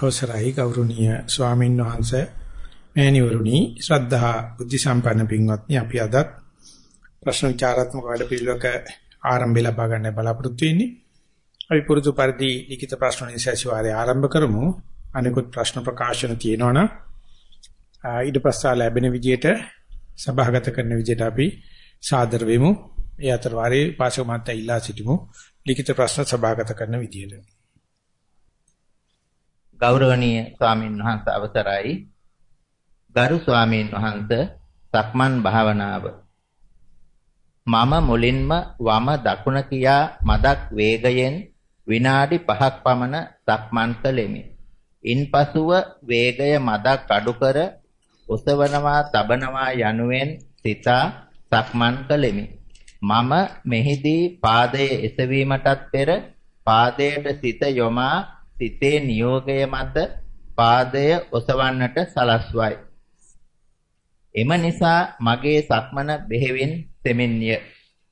අවසරයි ගෞරවනීය ස්වාමීන් වහන්සේ මෑණිවරුනි ශ්‍රද්ධා බුද්ධ සම්පන්න පින්වත්නි අපි අද ප්‍රශ්න විචාරාත්මක වැඩපිළිවෙලක ආරම්භය ලබා ගන්න බලාපොරොත්තු වෙන්නේ. අපි පුරුදු පරිදි ලිඛිත ප්‍රශ්න නිසැසිවාරය ආරම්භ කරමු. අනිකුත් ප්‍රශ්න ප්‍රකාශන තියෙනවනම් ඊට පස්සා ලැබෙන විදියට සභාගත කරන විදියට අපි සාදර වෙමු. ඒ අතර වාරේ පාසක මාත්‍ය ඉල්ලා සිටිමු. ලිඛිත ප්‍රශ්න සභාගත කරන විදියට. ගෞරවනීය ස්වාමින් වහන්සේ අවසරයි ගරු ස්වාමින් වහන්සේ සක්මන් භාවනාව මම මුලින්ම වම දකුණ කියා මදක් වේගයෙන් විනාඩි 5ක් පමණ සක්මන් කළෙමි. ඉන්පසුව වේගය මදක් අඩු කර ඔසවනවා තබනවා යනුවෙන් සිතා සක්මන් කළෙමි. මම මෙහිදී පාදයේ එසවීමටත් පෙර පාදයට සිත යොමා සිතේ නියෝගය මත පාදය ඔසවන්නට සලස්වයි. එම නිසා මගේ සක්මන බෙහෙවින් සෙමින්ය.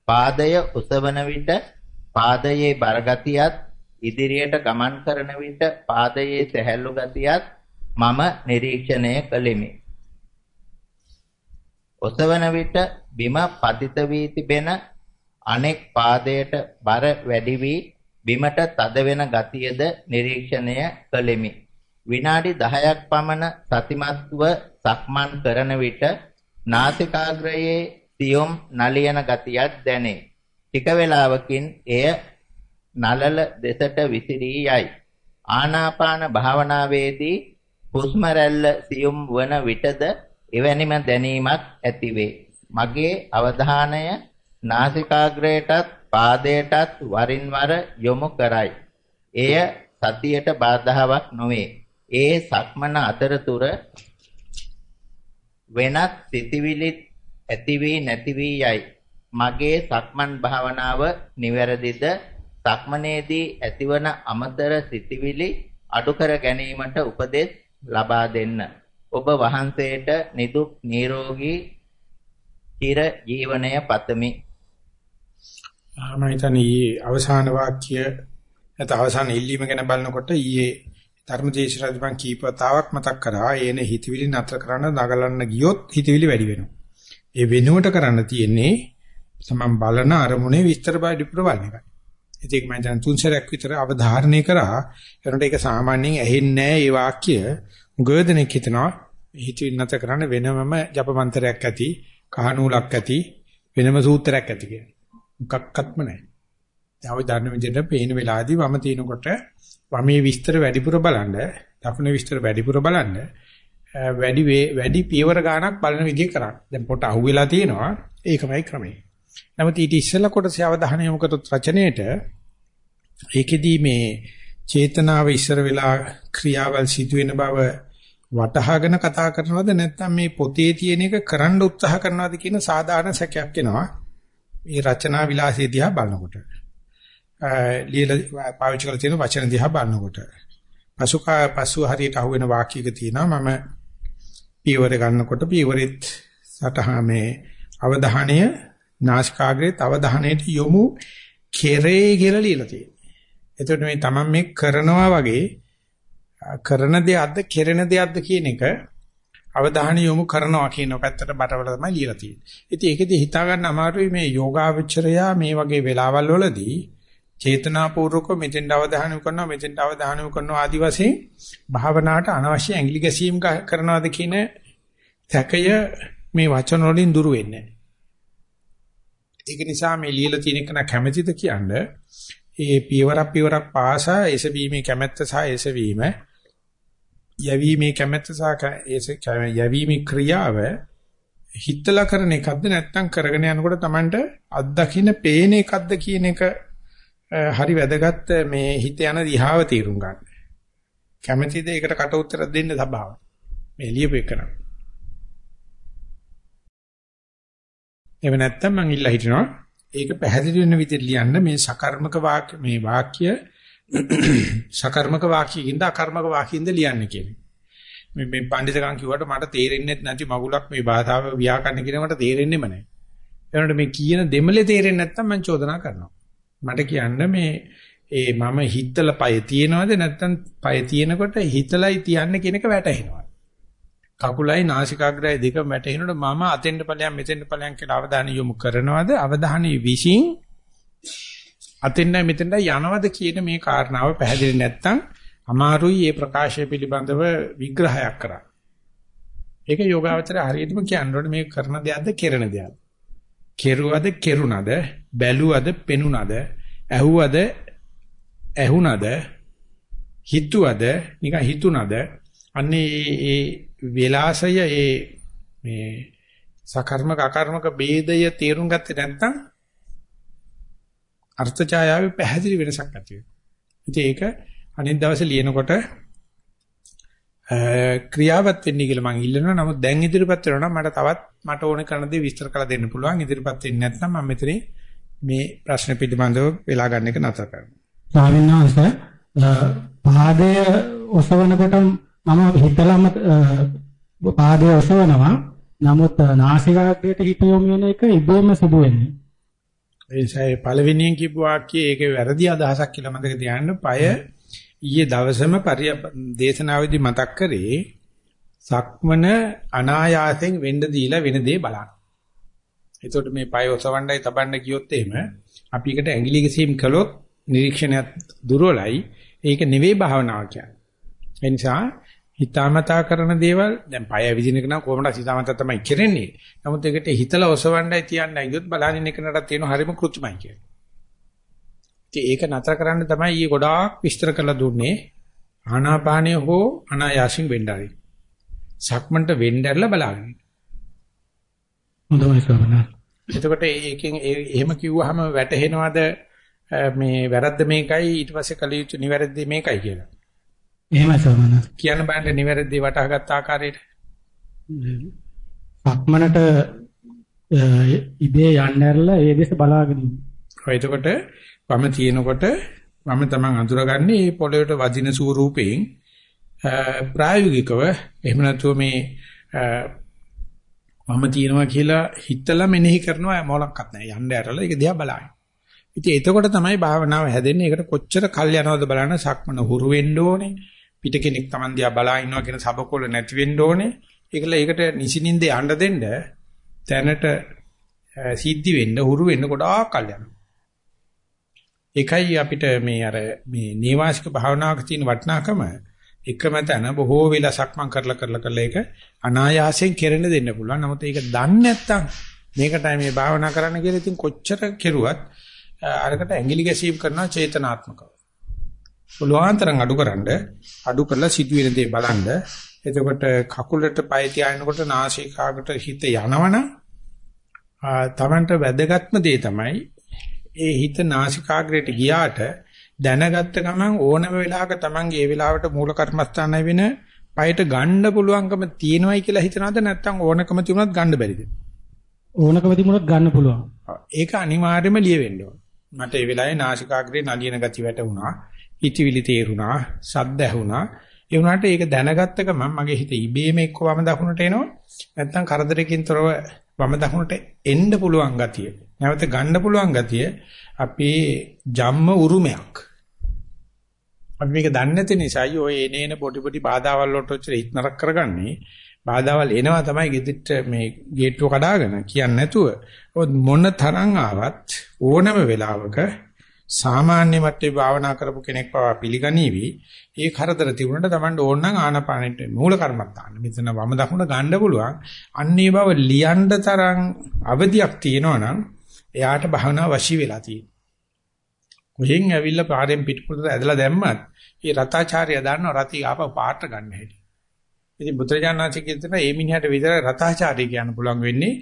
පාදය ඔසවන විට පාදයේ බරගතියත් ඉදිරියට ගමන් කරන විට පාදයේ සැහැල්ලු ගතියත් මම නිරීක්ෂණය කළෙමි. ඔසවන විට බිම පතිත වී තිබෙන අනෙක් පාදයට බර වැඩි වී බිමට තද වෙන ගතියද නිරීක්ෂණය කළෙමි. විනාඩි 10ක් පමණ සතිමත්ව සක්මන් කරන විට නාසිකාග්‍රයේ සියොම් නලියන ගතියක් දැනේ. ටික වේලාවකින් එය නලල දෙසට විසිරී යයි. ආනාපාන භාවනාවේදී හුස්ම රැල්ල සියුම් වන විටද එවැනිම දැනීමක් ඇතිවේ. මගේ අවධානය නාසිකාග්‍රයටත් පාදයටත් වරින් වර යොමු කරයි. එය සතියට බාධාවක් නොවේ. ඒ සක්මන අතරතුර වෙනත් සිතිවිලි ඇති වී නැති වී යයි. මගේ සක්මන් භාවනාව නිවැරදිද? සක්මනේදී ඇතිවන අමතර සිතිවිලි අඩු කර ගැනීමට උපදෙස් ලබා දෙන්න. ඔබ වහන්සේට නිදුක් නිරෝගී චිර ජීවනය පතමි. මම හිතන්නේ ඊයේ අවසාන වාක්‍ය නැත්නම් අවසාන ඉල්ලීම ගැන බලනකොට ඊයේ ධර්මදේශනදී මම කීපතාවක් මතක් කරා ඒන හිතවිලි නතර කරන්න නගලන්න ගියොත් හිතවිලි වැඩි වෙනවා. ඒ වෙනුවට කරන්න තියෙන්නේ සමම් බලන අරමුණේ විස්තර බඩිපුර බලන එකයි. ඒක මම දැන් තුන් සැරයක් විතර අවධාරණය කරා. ඒනට ඒක සාමාන්‍යයෙන් ඇහෙන්නේ නැහැ මේ වාක්‍ය. ගොයදෙනෙක් හිතනවා හිතවිලි නතර කරන්න වෙනමම ජපමන්ත්‍රයක් ඇති, කහනූලක් ඇති, වෙනම සූත්‍රයක් ඇති කියලා. මොකක්වත්ම නැහැ. දැන් දන්න විදිහට පේන වෙලාවේදී වම තිනකොට වමේ විස්තර වැඩිපුර බලන්න, දකුණේ විස්තර වැඩිපුර බලන්න වැඩි වැඩි පියවර ගාණක් බලන විදිහ කරන්න. දැන් පොට අහුවෙලා තියෙනවා. ඒකමයි ක්‍රමය. නමුත් ඊට ඉස්සෙල්ලා කොටසේ අවධානය යොමු කරොත් රචනයේට ඒකෙදී මේ චේතනාව ඉස්සර වෙලා ක්‍රියාවල් සිදුවෙන බව වටහාගෙන කතා කරනවද නැත්නම් මේ පොතේ තියෙන එක කරන්න උත්සාහ කරනවද කියන සාධාරණ සැකයක් එනවා. මේ රචනා විලාසය දිහා බලනකොට ලියලා පාවිච්චි කරලා තියෙන වචන දිහා බලනකොට පසුකා පසු හරියට අහුවෙන වාක්‍යයක තියෙනවා මම පියවර ගන්නකොට පියවරෙත් සටහා මේ අවධානය නාසිකාග්‍රේත් අවධානයට යොමු කෙරේ කියලා ලියලා තියෙනවා. එතකොට මේ තමන් මේ කරනවා වගේ කරන දෙයක්ද කෙරෙන දෙයක්ද කියන එක අවධානය යොමු කරනවා කියන පැත්තට බටවල තමයි ලියලා තියෙන්නේ. ඉතින් ඒකෙදි හිතා ගන්න අමාරුයි මේ යෝගාවචරයා මේ වගේ වෙලාවල් වලදී චේතනාපූර්වක මෙතෙන්ට අවධානය යොමු කරනවා මෙතෙන්ට අවධානය යොමු කරනවා ආදි වශයෙන් භාවනාවට අනවශ්‍ය ඇඟිලි ගැසීම් කරනවාද කියන තැකය මේ වචන වලින් දුරු වෙන්නේ ඒක නිසා මේ ලියලා තියෙන එක කැමැතිද කියන්නේ ඒ පියවරක් පියවරක් පාසා එසවීමේ කැමැත්ත සහ එසවීම යැවීමේ කැමැත්ත සහ යැවීමේ ක්‍රියාව හිතලා කරන එකක්ද නැත්නම් කරගෙන යනකොට Tamanට අත්දකින්න පේන එකක්ද කියන එක හරි වැදගත් මේ හිත යන දිහාව තීරුම් ගන්න. කැමැතිද ඒකට කට උත්තර දෙන්න සබාව. මේ ලියපු එකන. එහෙම නැත්නම් මං ඉල්ලා හිටිනවා ඒක පැහැදිලි වෙන විදිහට ලියන්න මේ සකර්මක වාක්‍ය මේ වාක්‍ය සකර්මක වාක්‍යකින්ද අකර්මක වාක්‍යකින්ද ලියන්නේ කියන්නේ. මේ මේ පඬිතුකම් කිව්වට මට තේරෙන්නේ නැති මගුලක් මේ භාෂාව ව්‍යාකරණ කියන මට තේරෙන්නේම නැහැ. ඒනොට මේ කියන දෙමලේ තේරෙන්නේ නැත්නම් මම චෝදනා කරනවා. මට කියන්න මේ ඒ මම හිතලා පය තියනවද නැත්නම් පය තියෙනකොට හිතලයි තියන්නේ කියන එක වැටහෙනවා. කකුලයි නාසිකාග්‍රය දෙක වැටෙනකොට මම අතෙන්ට ඵලයන් මෙතෙන්ට ඵලයන් කියලා අවධානය යොමු කරනවද අවධානය විශ්ින් අතෙන්යි මෙතෙන්යි යනවද කියන මේ කාරණාව පැහැදිලි නැත්නම් අමාරුයි මේ ප්‍රකාශය පිළිබඳව විග්‍රහයක් කරන්න. ඒක යෝගාවචරය හරියටම කියනකොට මේ කරන දෙයක්ද කෙරෙන දෙයක්ද? කෙරුවද කෙරුණද? බැලුවද පෙනුණද? ඇහුවද ඇහුණද? හිතුවද නිකන් හිතුණද? අන්නේ ඒ විලාසය ඒ මේ සකර්මක අකර්මක ભેදය තේරුම් ගත්තේ නැත්නම් අර්ථ ඡායාවේ පැහැදිලි වෙනසක් ඇති වෙනවා. ඒක අනිත් දවසේ ලියනකොට ක්‍රියාවත් වෙන්නේ කියලා මම ඉල්ලනවා. නමුත් දැන් ඉදිරිපත් වෙනවා නම් මට තවත් මට ඕන කරන දේ විස්තර කරලා දෙන්න පුළුවන්. ඉදිරිපත් වෙන්නේ නැත්නම් මම මෙතනින් මේ ප්‍රශ්න පිළිබඳව වෙලා ගන්න එක නතර කරනවා. ස්වාමීන් වහන්සේ පාදය ඔසවනකොට මම හිතලම පාදය ඔසවනවා. නමුත් නාසිකාග්‍රයට හිත යොමු වෙන එක ඉබේම සිදු වෙන්නේ. ඒ නිසා පළවෙනියෙන් කියපු වාක්‍යයේ ඒකේ වැරදි අදහසක් කියලා මතක තියාගන්න. পায় ඊයේ දවසම දේශනාවේදී මතක් කරේ සක්මන අනායාසයෙන් වෙන්න දීලා වෙන දේ බලන්න. එතකොට මේ පය ඔසවණ්ඩයි තබන්න කියොත් එහෙම අපි එකට ඇඟිලි ගැසීම් කළොත් නිරීක්ෂණයත් දුර්වලයි. ඒක නෙවෙයි භාවනාව කියන්නේ. ඒ නිසා හිතාමතා කරන දේවල් දැන් පය විදින එක නම් කොහොමද හිතාමතා තමයි කරන්නේ. නමුත් ඒකට හිතලා ඔසවණ්ඩයි තියන්නයි ගියොත් බලහින් එකනට තියෙන හරිම කෘත්‍රිමයි කියන්නේ. ඉතින් ඒක නතර කරන්න තමයි ඊ ගොඩාක් විස්තර කරලා දුන්නේ. ආනාපානය හෝ අනායාසින් වෙන්නයි. සක්මන්ට වෙන්නදලා බලාගෙන. හොඳයි ස්වාමීනි. එතකොට ඒකෙන් එහෙම කිව්වහම වැටහෙනවද මේ වැරද්ද මේකයි ඊට පස්සේ කළ යුතු නිවැරදි මේකයි කියලා. එහෙමයි ස්වාමීනි. කියන්න බෑනේ නිවැරදි වටහාගත් ආකාරයට. සක්මනට ඉබේ යන්නැරලා ඒ දෙස බලාගෙන ඉන්න. එතකොට වම තියෙනකොට වම තමන් අඳුරගන්නේ මේ පොළොවට වදින ස්වරූපයෙන් ප්‍රායෝගිකව එහෙම නැතුව මේ මම තියෙනවා කියලා හිතලා මෙනෙහි කරනවා මොලක්වත් නැහැ යන්න ඇරලා ඒක දිහා බලන්න. ඉතින් එතකොට තමයි භාවනාව හැදෙන්නේ. ඒකට කොච්චර කල් යනවද බලන්න සක්මන හුරු වෙන්න ඕනේ. පිට කෙනෙක් Taman දිහා බලා ඉන්නවා කියන සබකොල නැති වෙන්න ඕනේ. ඒකල ඒකට නිසිනින්ද යන්න දෙන්න දැනට සිද්ධි වෙන්න හුරු වෙන්න ගොඩාක් කල් යනවා. ඒකයි අපිට මේ අර මේ නේවාසික භාවනාවක තියෙන වටිනාකම එකම තැන බොහෝ වෙලා සක්මන් කරලා කරලා කරලා ඒක අනායාසයෙන් කෙරෙන්න දෙන්න පුළුවන්. නමුත් ඒක දන්නේ නැත්නම් මේකටයි මේ භාවනා කරන්න කියලා ඉතින් කොච්චර කෙරුවත් අරකට ඇඟිලි ගැසීම් කරනවා චේතනාත්මකව. පුළුවන්තරම් අඩුකරනද අඩු කරලා සිදුවෙන දේ බලන්න. එතකොට කකුලට පය තියාගෙනකොට නාසිකාගට හිත යනවනම් තමන්ට වැදගත්ම දේ තමයි ඒ හිත නාසිකාග්‍රයට ගියාට දැනගත්ත ගමන් ඕනම වෙලාවක Tamange ඒ වෙලාවට මූල කර්මස්ථානය වෙන පයට ගන්න පුළුවන්කම තියෙනවයි කියලා හිතනවද නැත්නම් ඕනකම තිබුණත් ගන්න බැරිද? ඕනකම තිබුණත් ගන්න පුළුවන්. ඒක අනිවාර්යයෙන්ම ලියවෙන්න ඕන. මට ඒ වෙලාවේ නාසිකාග්‍රේ නලියන ගති වැටුණා, හිතවිලි තේරුණා, ශබ්ද ඇහුණා. ඒ වුණාට ඒක දැනගත්ත ගමන් මගේ හිත ඉබේම එක්ක වම දකුණට එනවා. නැත්නම් කරදරකින් තොරව වම දකුණට එන්න පුළුවන් ගතිය. නැවත ගන්න පුළුවන් ගතිය අපේ ජම්ම උරුමයක්. අපි මේක දන්නේ නැති නිසායි ඔය එනේන පොඩි පොඩි බාධාවල් වලට ඔච්චර ඉක්නරක් කරගන්නේ. බාධාවල් එනවා තමයි ගෙදිට මේ ගේට්ටුව කඩාගෙන කියන්නේ නැතුව. මොන තරම් ආවත් ඕනම වෙලාවක සාමාන්‍ය මට්ටමේ භාවනා කරපු කෙනෙක් පවා පිළිගනීවි. ඒ කරදර තිබුණාට Tamanට ඕන නම් ආනපානෙට මූල කර්මත්තාන්න. මෙතන වම දකුණ ගන්න පුළුවන්. අන්නේ බව ලියන්න තරම් අවදියක් තියෙනවා නම් එයාට භාවනාව වශී වෙලා තියෙනවා. කොහෙන් ඇවිල්ලා පාරෙන් පිටපොතට ඇදලා දැම්මත් ඒ රතාචාර්ය දන්නව රති ආපහු පාට ගන්න හැටි. ඉතින් බුදුරජාණන්සේ කියන ඒ මිනිහට විතර රතාචාර්ය කියන්න පුළුවන් වෙන්නේ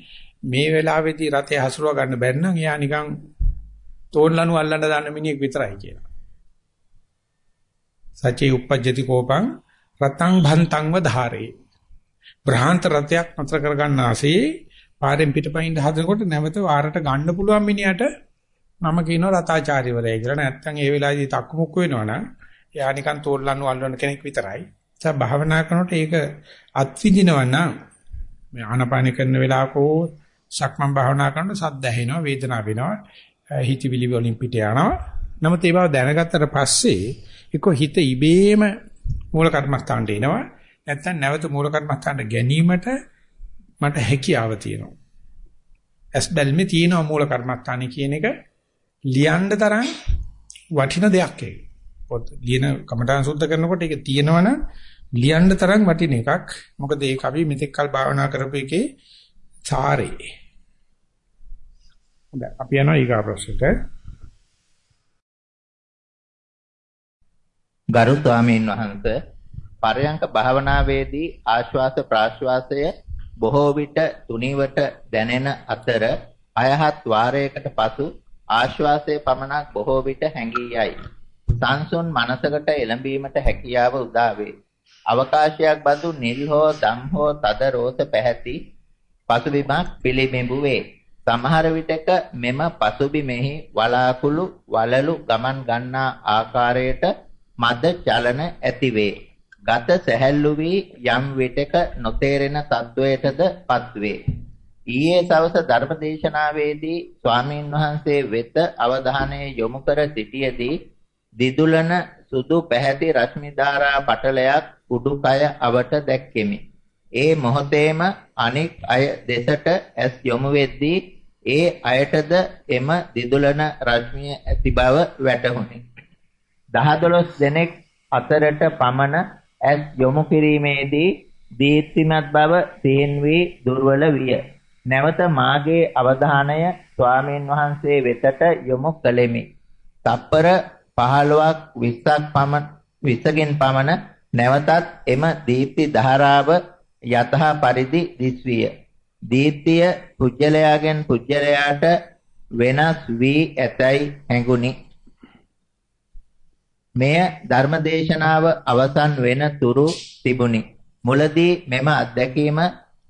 මේ වෙලාවේදී රතේ හසුරව ගන්න බැරි නම් එයා නිකන් තෝන්ලනු අල්ලන්න දාන්න මිනිහෙක් විතරයි කියලා. සචේ uppajjati කෝපං රතං භන්තං වධාරේ. බ්‍රහාන්ත රතයක් නතර කරගන්න ආසේ පාරෙන් පිටපයින් හදනකොට නැවත වාරට ගන්න පුළුවන් මිනිහට මම කියනවා රතාචාර්යවරයා කියලා. නැත්තම් ඒ වෙලාවේදී තක්මුක් වෙනවනම් එයා නිකන් තෝල්ලන්නු අල්ලන කෙනෙක් විතරයි. ඒ භාවනා කරනකොට ඒක අත්විඳිනවා නම් මේ ආනපාන කරන වෙලාවකෝ සක්මන් භාවනා කරනකොට සද්ද ඇහෙනවා වේදනාව වෙනවා හිතවිලි වලින් පිට යනවා නමුත් ඒ බව දැනගත්තට පස්සේ එක්ක හිත ඉබේම මූල කර්මස්ථානට එනවා. නැත්තම් නැවත මූල කර්මස්ථානට ගැනීමට මට හැකියාව තියෙනවා. ඇස් බැල්මේ තියෙන මූල කර්මස්ථානේ කියන එක ලියන්න තරම් වටින දෙයක් ඒක. පොත් ලියන කමඨාන් සුද්ධ කරනකොට ඒක තියෙනවනම් ලියන්න තරම් වටින එකක්. මොකද ඒක අපි මෙතෙක් කල් භාවනා කරපු එකේ සාරේ. හොඳයි අපි යනවා ඊගා ප්‍රශ්නට. ගරු ස්වාමීන් වහන්සේ පරයන්ක භාවනාවේදී ආශ්වාස ප්‍රාශ්වාසය බොහෝ විට තුනීවට දැනෙන අතර අයහත් වාරයකට පසු ආශ්වාසයේ පමණක් බොහෝ විට හැඟී යයි. සංසුන් මනසකට එළඹීමට හැකියාව උදා වේ. අවකාශයක් බඳු නිල් හෝ දම් හෝ තද රෝස පැහැති පසුබිමක් පිළිබිඹු වේ. සමහර විටක මෙම පසුබිමෙහි වලාකුළු වලලු ගමන් ගන්නා ආකාරයට මද චලන ඇතිවේ. ගත සැහැල්ලු වී යම් විටක නොතේරෙන තත්වයටද පත්වේ. ඊයේ සවස ධර්මදේශනාවේදී ස්වාමීන් වහන්සේ වෙත අවධානය යොමු කර සිටියේදී දිදුලන සුදු පැහැති රශ්මි ධාරා පටලයක් උඩුකය අවට දැක්කෙමි. ඒ මොහොතේම අනෙක් අය දෙසට ඇස් යොමු වෙද්දී ඒ අයටද එම දිදුලන රශ්මිය ඇති බව වැටහුණි. 10 12 දෙනෙක් අතරට පමණ ඇස් යොමු කිරීමේදී දීප්තිමත් බව තේන් වී දුර්වල විය. නැවත මාගේ අවධානය ස්වාමීන් වහන්සේ වෙතට යොමු කළෙමි. තප්පර 15ක් 20ක් පමණ 20කින් පමණ නැවතත් එම දීප්ති ධාරාව යතහ පරිදි දිස්විය. දීප්තිය පුජ්‍යලයාගෙන් පුජ්‍යලයාට වෙනස් වී ඇතැයි හැඟුණි. මෙය ධර්මදේශනාව අවසන් වෙන තුරු තිබුණි. මුලදී මෙම අත්දැකීම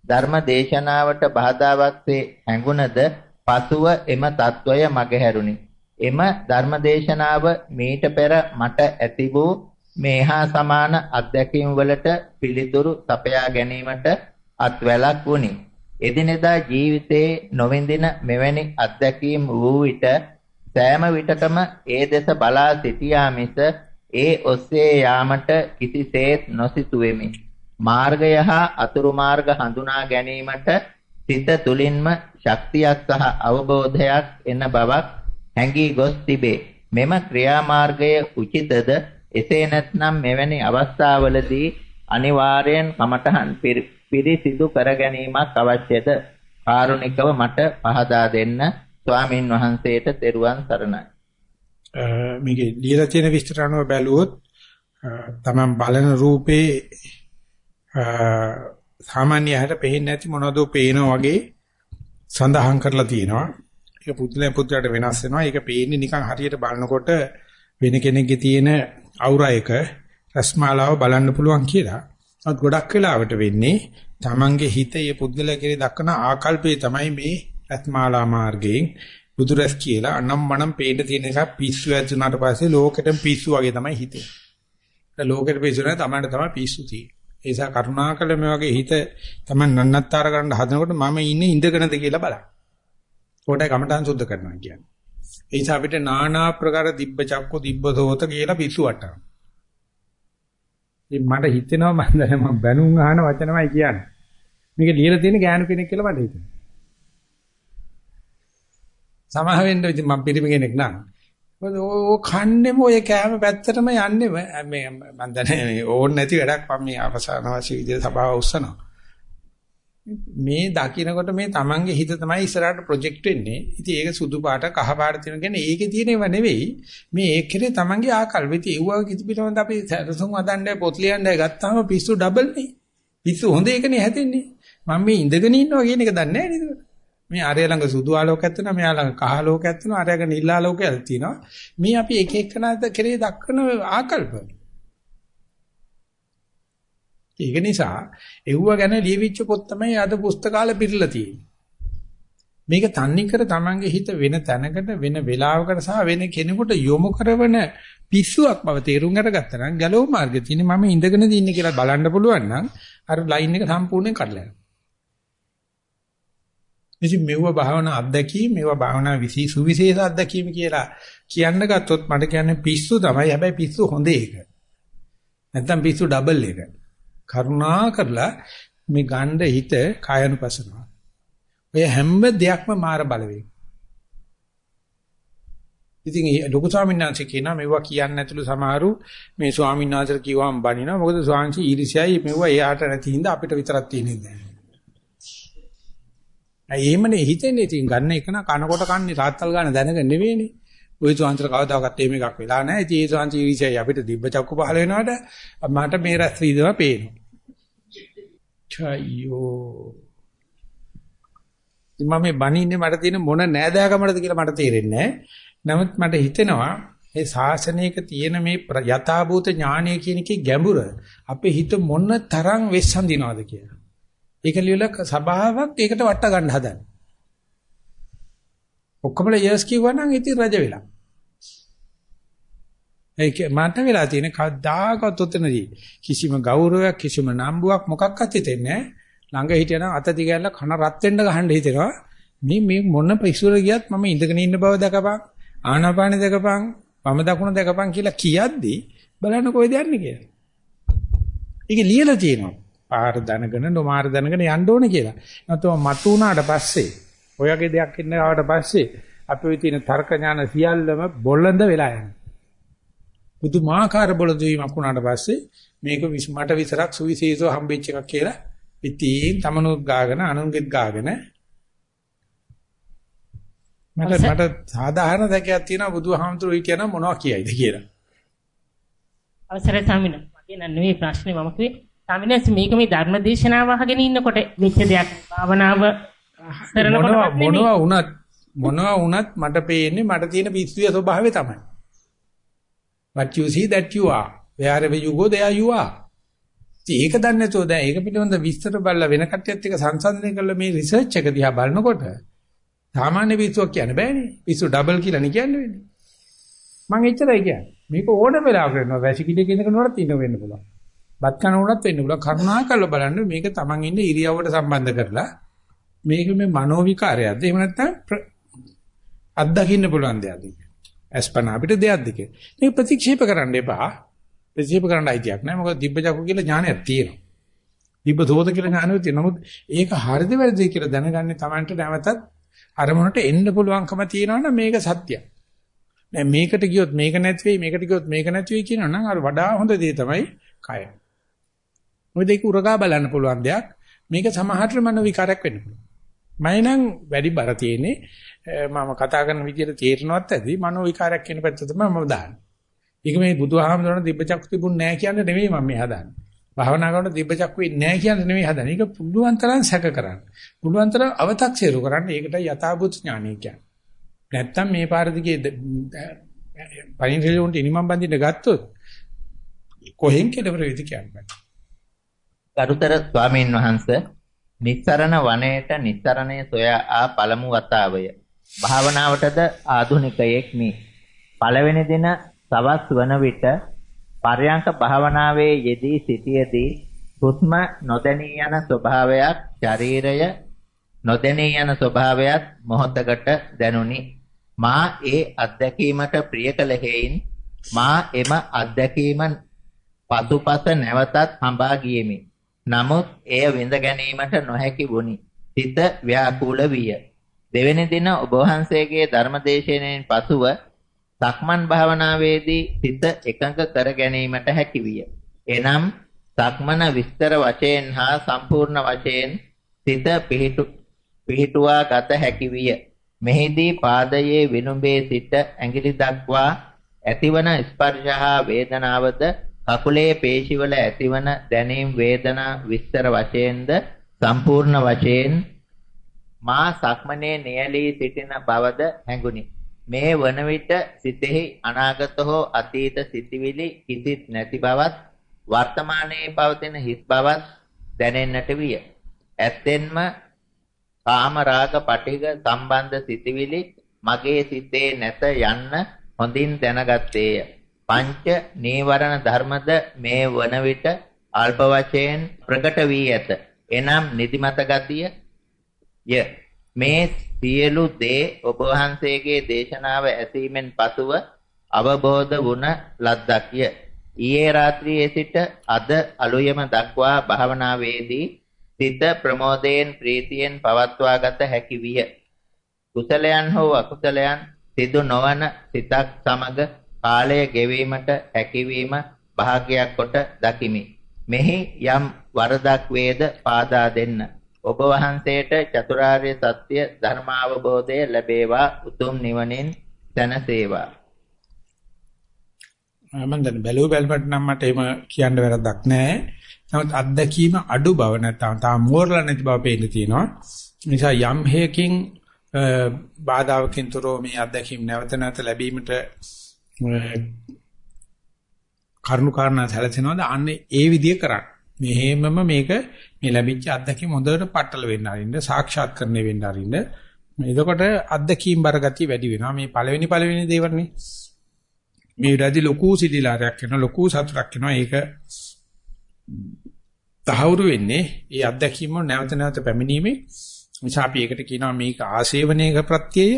ධර්මදේශනාවට බාධාවක්සේ හැඟුණද පසුව එම తত্ত্বය මගහැරුණි. එම ධර්මදේශනාව මීට පෙර මට ඇති වූ මේහා සමාන අත්දැකීම් වලට පිළිතුරු සපයා ගැනීමට අත්වැලක් වුණි. එදිනෙදා ජීවිතයේ නොවින්දින මෙවැනි අත්දැකීම් වූ විට සෑම විටකම ඒ දෙස බලා සිටියා මිස ඒ ඔස්සේ යාමට කිසිසේත් නොසිතුවෙමි. මාර්ගය හා අතුරු මාර්ග හඳුනා ගැනීමට සිත තුලින්ම ශක්තියක් සහ අවබෝධයක් එන බවක් හැඟී ගොස් තිබේ. මෙම ක්‍රියාමාර්ගය උචිතද එසේ නැත්නම් මෙවැනි අවස්ථාවලදී අනිවාර්යෙන් කමඨහන් පිරිසිදු කර ගැනීමක් අවශ්‍යද? කාරුණිකව මට පහදා දෙන්න ස්වාමින් වහන්සේට තෙරුවන් සරණයි. මේකේ ලියලා තියෙන විස්තර අනුව බැලුවොත් තමන් බලන රූපේ සාමාන්‍ය හැට පේන්නේ නැති මොනවද පේනා වගේ සඳහන් කරලා තියෙනවා. ඒක පුදුලෙන් පුදුලට වෙනස් වෙනවා. ඒක පේන්නේ නිකන් හරියට බලනකොට වෙන කෙනෙක්ගේ තියෙන අවුරයක රස්මාලාව බලන්න පුළුවන් කියලා. ඒත් ගොඩක් වෙලාවට වෙන්නේ තමන්ගේ හිතේ පුදුල කෙරේ දක්වන ආකල්පේ තමයි මේ රත්මාලා මාර්ගයෙන් බුදුරස් කියලා අනම් මනම් පේන්න තියෙන නිසා පිස්සු ඇතුණාට පස්සේ ලෝකෙටම පිස්සු වගේ තමයි හිතේ. ඒ ලෝකෙට පිස්සු නැහැ තමන්ට තමයි පිස්සු තියෙන්නේ. ඒ නිසා කරුණාකර මේ වගේ හිත තමන් නන්නත්තර කරන්න හදනකොට මම ඉන්නේ ඉඳගෙනද කියලා බලන්න. කොටයි කමටහන් සුද්ධ කරනවා කියන්නේ. ඒ නිසා අපිට নানা ප්‍රකාර දිබ්බ චක්කෝ දිබ්බ සෝත කියලා පිස්සු වටනවා. ඉතින් මට හිතෙනවා මම දැන් මම බැනුම් අහන වචනමයි කියන්නේ. මේක ලියලා තියෙන ගෑනු කෙනෙක් කියලා මට හිතෙනවා. සමහ වෙන්න ඉතින් මම පිළිම කෙනෙක් නං. මොකද ඕ කන්නේම ඔය කෑම පැත්තටම යන්නේ මේ මම දන්නේ ඕන් නැති වැඩක් මම මේ අවසාන වාසී විදිහට සභාව උස්සනවා. මේ දකින්නකොට මේ Tamange හිත තමයි ඉස්සරහට ප්‍රොජෙක්ට් වෙන්නේ. ඉතින් ඒක සුදු පාට කහ පාට තියෙන කියන්නේ ඒකේ තියෙනව නෙවෙයි. මේ ඒකේ Tamange ආකල්ප. ඉතින් ඒවා කිසි පිටවෙන්ද අපි සරසුන් හදන්නේ පොත් ලියන්නේ ගත්තාම පිස්සු ඩබල් නේ. පිස්සු හොඳ එකනේ හැදෙන්නේ. මම මේ ඉඳගෙන ඉන්නවා කියන එක දන්නේ නැහැ නේද? මේ ආරය ළඟ සුදු ආලෝකයක් තියෙනවා මෙයා ළඟ කහ ආලෝකයක් තියෙනවා ආරයක නිල් ආලෝකයක් තියෙනවා මේ අපි එක එකනාද කෙරේ දක්වන ආකල්ප ඒක නිසා එව්ව ගැන ලියවිච්ච පොත් තමයි අද පුස්තකාල පිරලා තියෙන්නේ මේක තන්නේ කර තමන්ගේ හිත වෙන තැනකට වෙන වෙලාවකට සහ වෙන කෙනෙකුට යොමු කරන පිස්සුවක් බව තේරුම් අරගත්තා නම් ගැලෝ මාර්ගය තියෙන්නේ මම ඉඳගෙන දින්නේ කියලා බලන්න පුළුවන් නම් අර ලයින් එක සම්පූර්ණයෙන් කඩලා යනවා ඉතින් මෙව භාවනා අත්දැකීම් මෙව භාවනා විශේෂ සුවිශේෂ අත්දැකීම් කියලා කියන්න ගත්තොත් මට කියන්නේ පිස්සු තමයි. හැබැයි පිස්සු හොඳ එක. නැත්තම් පිස්සු ඩබල් එක. කරුණා කරලා මේ ගණ්ඩ හිත කායනුපසනවා. ඔය හැම දෙයක්ම මාර බලවේග. ඉතින් ලොකු ස්වාමීන් වහන්සේ කියනවා මෙවුවා කියන්නේ නැතුළු සමහරු මේ ස්වාමීන් වහන්සේට කිව්වම බනිනවා මොකද ස්වාමීන් ඊර්ෂ්‍යයි මෙවුවා එයාට නැති හින්දා අපිට විතරක් තියෙන්නේ දැන්. අය එහෙමනේ හිතෙන්නේ ඉතින් ගන්න එක න කනකොට කන්නේ තාත්තල් ගන්න දැනගෙන නෙවෙයිනේ. ওই ස්වාමීන් කවදාකවත් එහෙම එකක් වෙලා නැහැ. ඉතින් ඒ ස්වාමීන් ඊර්ෂ්‍යයි අපිට දිබ්බ චක්කු පහල වෙනවට මට මේ රැස් වීදම පේනවා. චයෝ මම මේ බණින්නේ මට තියෙන මොන නෑදෑකමටද කියලා මට තේරෙන්නේ නැහැ. නමුත් මට හිතෙනවා මේ ශාසනයක තියෙන මේ යථාභූත ඥානය කියන එකේ ගැඹුර අපේ හිත මොන තරම් වෙස්සන් දිනවද කියලා. ඒක ලියලා සබාවක් ඒකට වට ගන්න හදන. ඔක්කොම යස් කිව්වනම් ඉතින් රජ වෙලා. ඒක මට වෙලා තියෙන කවදාකවත් උතනදී කිසිම ගෞරවයක් කිසිම නම්බුවක් මොකක්වත් හිතෙන්නේ ළඟ හිටියනම් අත දිගැල්ල කන රත් වෙන්න ගහන්න හිතෙනවා මේ මේ මොන පිස්සුර ගියත් මම ඉඳගෙන ඉන්න බව දැකපන් ආනාපාන දෙකපන් වම දකුණ දෙකපන් කියලා කියද්දී බලන්න කොයිද යන්නේ කියලා. ඒක ලියලා තියෙනවා. පාර දැනගෙන නොමාර දැනගෙන යන්න ඕනේ කියලා. නැත්නම් මතු වුණාට පස්සේ ඔයගේ දෙයක් ඉන්න ආවට පස්සේ අපේ තියෙන තර්ක ඥාන සියල්ලම බොළඳ වෙලා යනවා. පුදුමාකාර බොළඳ වීමක් වුණාට පස්සේ මේක මට විතරක් සුවිශේෂව හම්බෙච්ච එකක් කියලා ඉතින් තමනුත් ගාගෙන අනුන්ගෙත් ගාගෙන මට මට සාධාරණ දැකයක් තියෙනවා බුදුහාමුදුරුවෝ කියනවා මොනවා කියයිද කියලා. අවසරයි ස්වාමීන් මගේ නෙවෙයි ප්‍රශ්නේ මම කිව්වේ ස්වාමීන් මේක මේ ධර්ම දේශනාව අහගෙන ඉන්නකොට වෙච්ච දෙයක් භාවනාව මොනවා මොනවා වුණත් මොනවා වුණත් මට පේන්නේ මට තියෙන පිස්සුවේ ස්වභාවය තමයි. What you see that you are. Wherever you go there you are. ඒක දන්නේ නැතුව දැන් ඒක පිළිබඳ විස්තර බලලා වෙන කට්ටියත් එක්ක සංසන්දනය කරලා මේ රිසර්ච් එක දිහා බලනකොට සාමාන්‍ය පිස්සුවක් කියන්න බෑනේ. පිස්සු ඩබල් කියලා නේ කියන්නේ වෙන්නේ. මම එච්චරයි කියන්නේ. මේක ඕන වෙලාවක කරනවා. වැසිකිළියක ඉඳගෙන උනත් ඉන්න වෙන්න පුළුවන්. බත් කන උනත් වෙන්න පුළුවන්. කරුණාකරලා බලන්න මේක Taman ඉන්න ඉරියව්වට සම්බන්ධ කරලා මේක මේ මනෝ විකාරයක්ද? එහෙම නැත්නම් අත්දකින්න පුළුවන් දෙයක්ද? අස්පන අපිට දෙයක්ද කියලා. මේක ප්‍රතික්ෂේප කරන්න එපා. ප්‍රතික්ෂේප කරන්න අයිතියක් නැහැ. මොකද දිබ්බජකු කියලා ඥානයක් තියෙනවා. දිබ්බ දෝත කියලා ඥානයක් තියෙනවා. නමුත් ඒක හරිද වැරදිද කියලා දැනගන්නේ Tamanට නැවතත් අරමුණට එන්න පුළුවන්කම තියෙනවනම් මේක සත්‍යයක්. දැන් මේකට ගියොත් මේක නැති වෙයි මේකට ගියොත් මේක නැති වෙයි කියනවනම් අර වඩා හොඳ දේ තමයි කය. මොකද ඒක උරගා බලන්න පුළුවන් දෙයක්. මේක සමහරට මන විකාරයක් වෙන්න පුළුවන්. මම නම් වැඩි බර තියෙන්නේ මම කතා කරන විදිහට තේරෙනවත් ඇති මනෝ විකාරයක් කියන පැත්ත තමයි මම දාන්නේ. ඒක මේ බුදුහාමුදුරන දිබ්බචක්ක තිබුණ නැහැ කියන්නේ නෙමෙයි මම මේ හදාන්නේ. භාවනා කරනකොට දිබ්බචක්ක වෙන්නේ නැහැ කියන්නේ නෙමෙයි හදන්නේ. ඒක පුළුවන් තරම් සැක කරන්න. පුළුවන් තරම් අව탁සේරු කරන්න. ඒකට යථාභූත ඥානය කියන්නේ. නැත්තම් මේ පාර දිගේ පරිණිරේ උන්ට ඉනිමම් බඳින්න ගත්තොත් කොහෙන් කෙලවර වෙයිද කියන්නේ. ගරුතර ස්වාමීන් වහන්සේ නිස්සරණ වනයේට නිස්සරණය සොයා ආ පළමු වතාවය. භාවනාවටද ආධුනිකයෙක් මේ. පළවෙනි දින සවස් වන විට පර්යංක භාවනාවේ යෙදී සිටියේදී හුස්ම නොදැනී යන ස්වභාවයක් ශරීරය නොදැනී යන ස්වභාවයක් මොහොතකට දැනුනි මා ඒ අත්දැකීමට ප්‍රිය කළ හේයින් මා එම අත්දැකීම පසුපස නැවතත් හඹා ගියෙමි නමුත් එය විඳ ගැනීමට නොහැකි වුනි සිත ව්‍යාකූල විය දෙවැනි දින ඔබ වහන්සේගේ ධර්මදේශනෙන් පසුව සක්මන් භාවනාවේදී සිත එකඟ කර ගැනීමට හැකියිය. එනම් සක්මන විස්තර වශයෙන් හා සම්පූර්ණ වශයෙන් සිත පිහිටුවා ගත හැකියිය. මෙහිදී පාදයේ විනුඹේ සිට ඇඟිලි දක්වා ඇතිවන ස්පර්ශ හා වේදනාවද කකුලේ පේශිවල ඇතිවන දැනීම් වේදනා විස්තර වශයෙන්ද සම්පූර්ණ වශයෙන් මා සක්මනේ නියලී සිටින බවද හැඟුනි. මේ වන විට සිතෙහි අනාගත හෝ අතීත සිතිවිලි කිසිත් නැති බවත් වර්තමානයේ පවතින හිස් බවත් දැනෙන්නට විය. ඇත්තෙන්ම කාම රාග පටිඝ සම්බන්ධ සිතිවිලි මගේ සිතේ නැත යන්න හොඳින් දැනගත්තේය. පංච නීවරණ ධර්මද මේ වන විට අල්ප වශයෙන් ප්‍රකට වී ඇත. එනම් නිදිමත ගතිය ය මේ සියලු දේ ඔබ වහන්සේගේ දේශනාව ඇසීමෙන් පසුව අවබෝධ වුණ ලද්දක්ය. ඊයේ රාත්‍රියේ සිට අද අලුයම දක්වා භාවනාවේදී සිත ප්‍රමෝදයෙන් ප්‍රීතියෙන් පවත්වා ගත හැකි විය. කුසලයන් හෝ අකුසලයන් සිදු නොවන සිතක් සමග කාලය ගෙවීමට හැකියවීම භාග්‍යයක් කොට දකිමි. මෙහි යම් වරදක් වේද පාදා දෙන්න. ඔබ වහන්සේට චතුරාර්ය සත්‍ය ධර්මාවබෝධය ලැබේවා උතුම් නිවනින් සැනසේවා. මම දැන් බැලුව බැලමට නම් මට එහෙම කියන්න වැරද්දක් නැහැ. නමුත් අත්දැකීම අඩු බව නැත්නම් තාම මෝරලා නැති බව පේන්න තියෙනවා. නිසා යම් හේකින් බාධාවකින් තොරව මේ අත්දැකීම් නැවත නැවත ලැබීමට කරුණු කාරණා සැලසෙනවාද අන්නේ ඒ විදිය කරන්න. මෙහෙමම මේක මේ ලැබිච්ච අත්දැකීම් හොඳට පట్టල වෙන්න අරින්න සාක්ෂාත්කරණය වෙන්න අරින්න. එතකොට අත්දැකීම් බරගතිය වැඩි වෙනවා. මේ පළවෙනි පළවෙනි දේවල්නේ. මේ විදිහට ලොකු සිදිලාරයක් වෙනවා ලොකු සතුටක් වෙනවා. ඒක තහවුරු වෙන්නේ ඒ අත්දැකීම නැවත නැවත පැමිණීමේ නිසා අපි ඒකට කියනවා මේක ආශේවනයක ප්‍රත්‍යය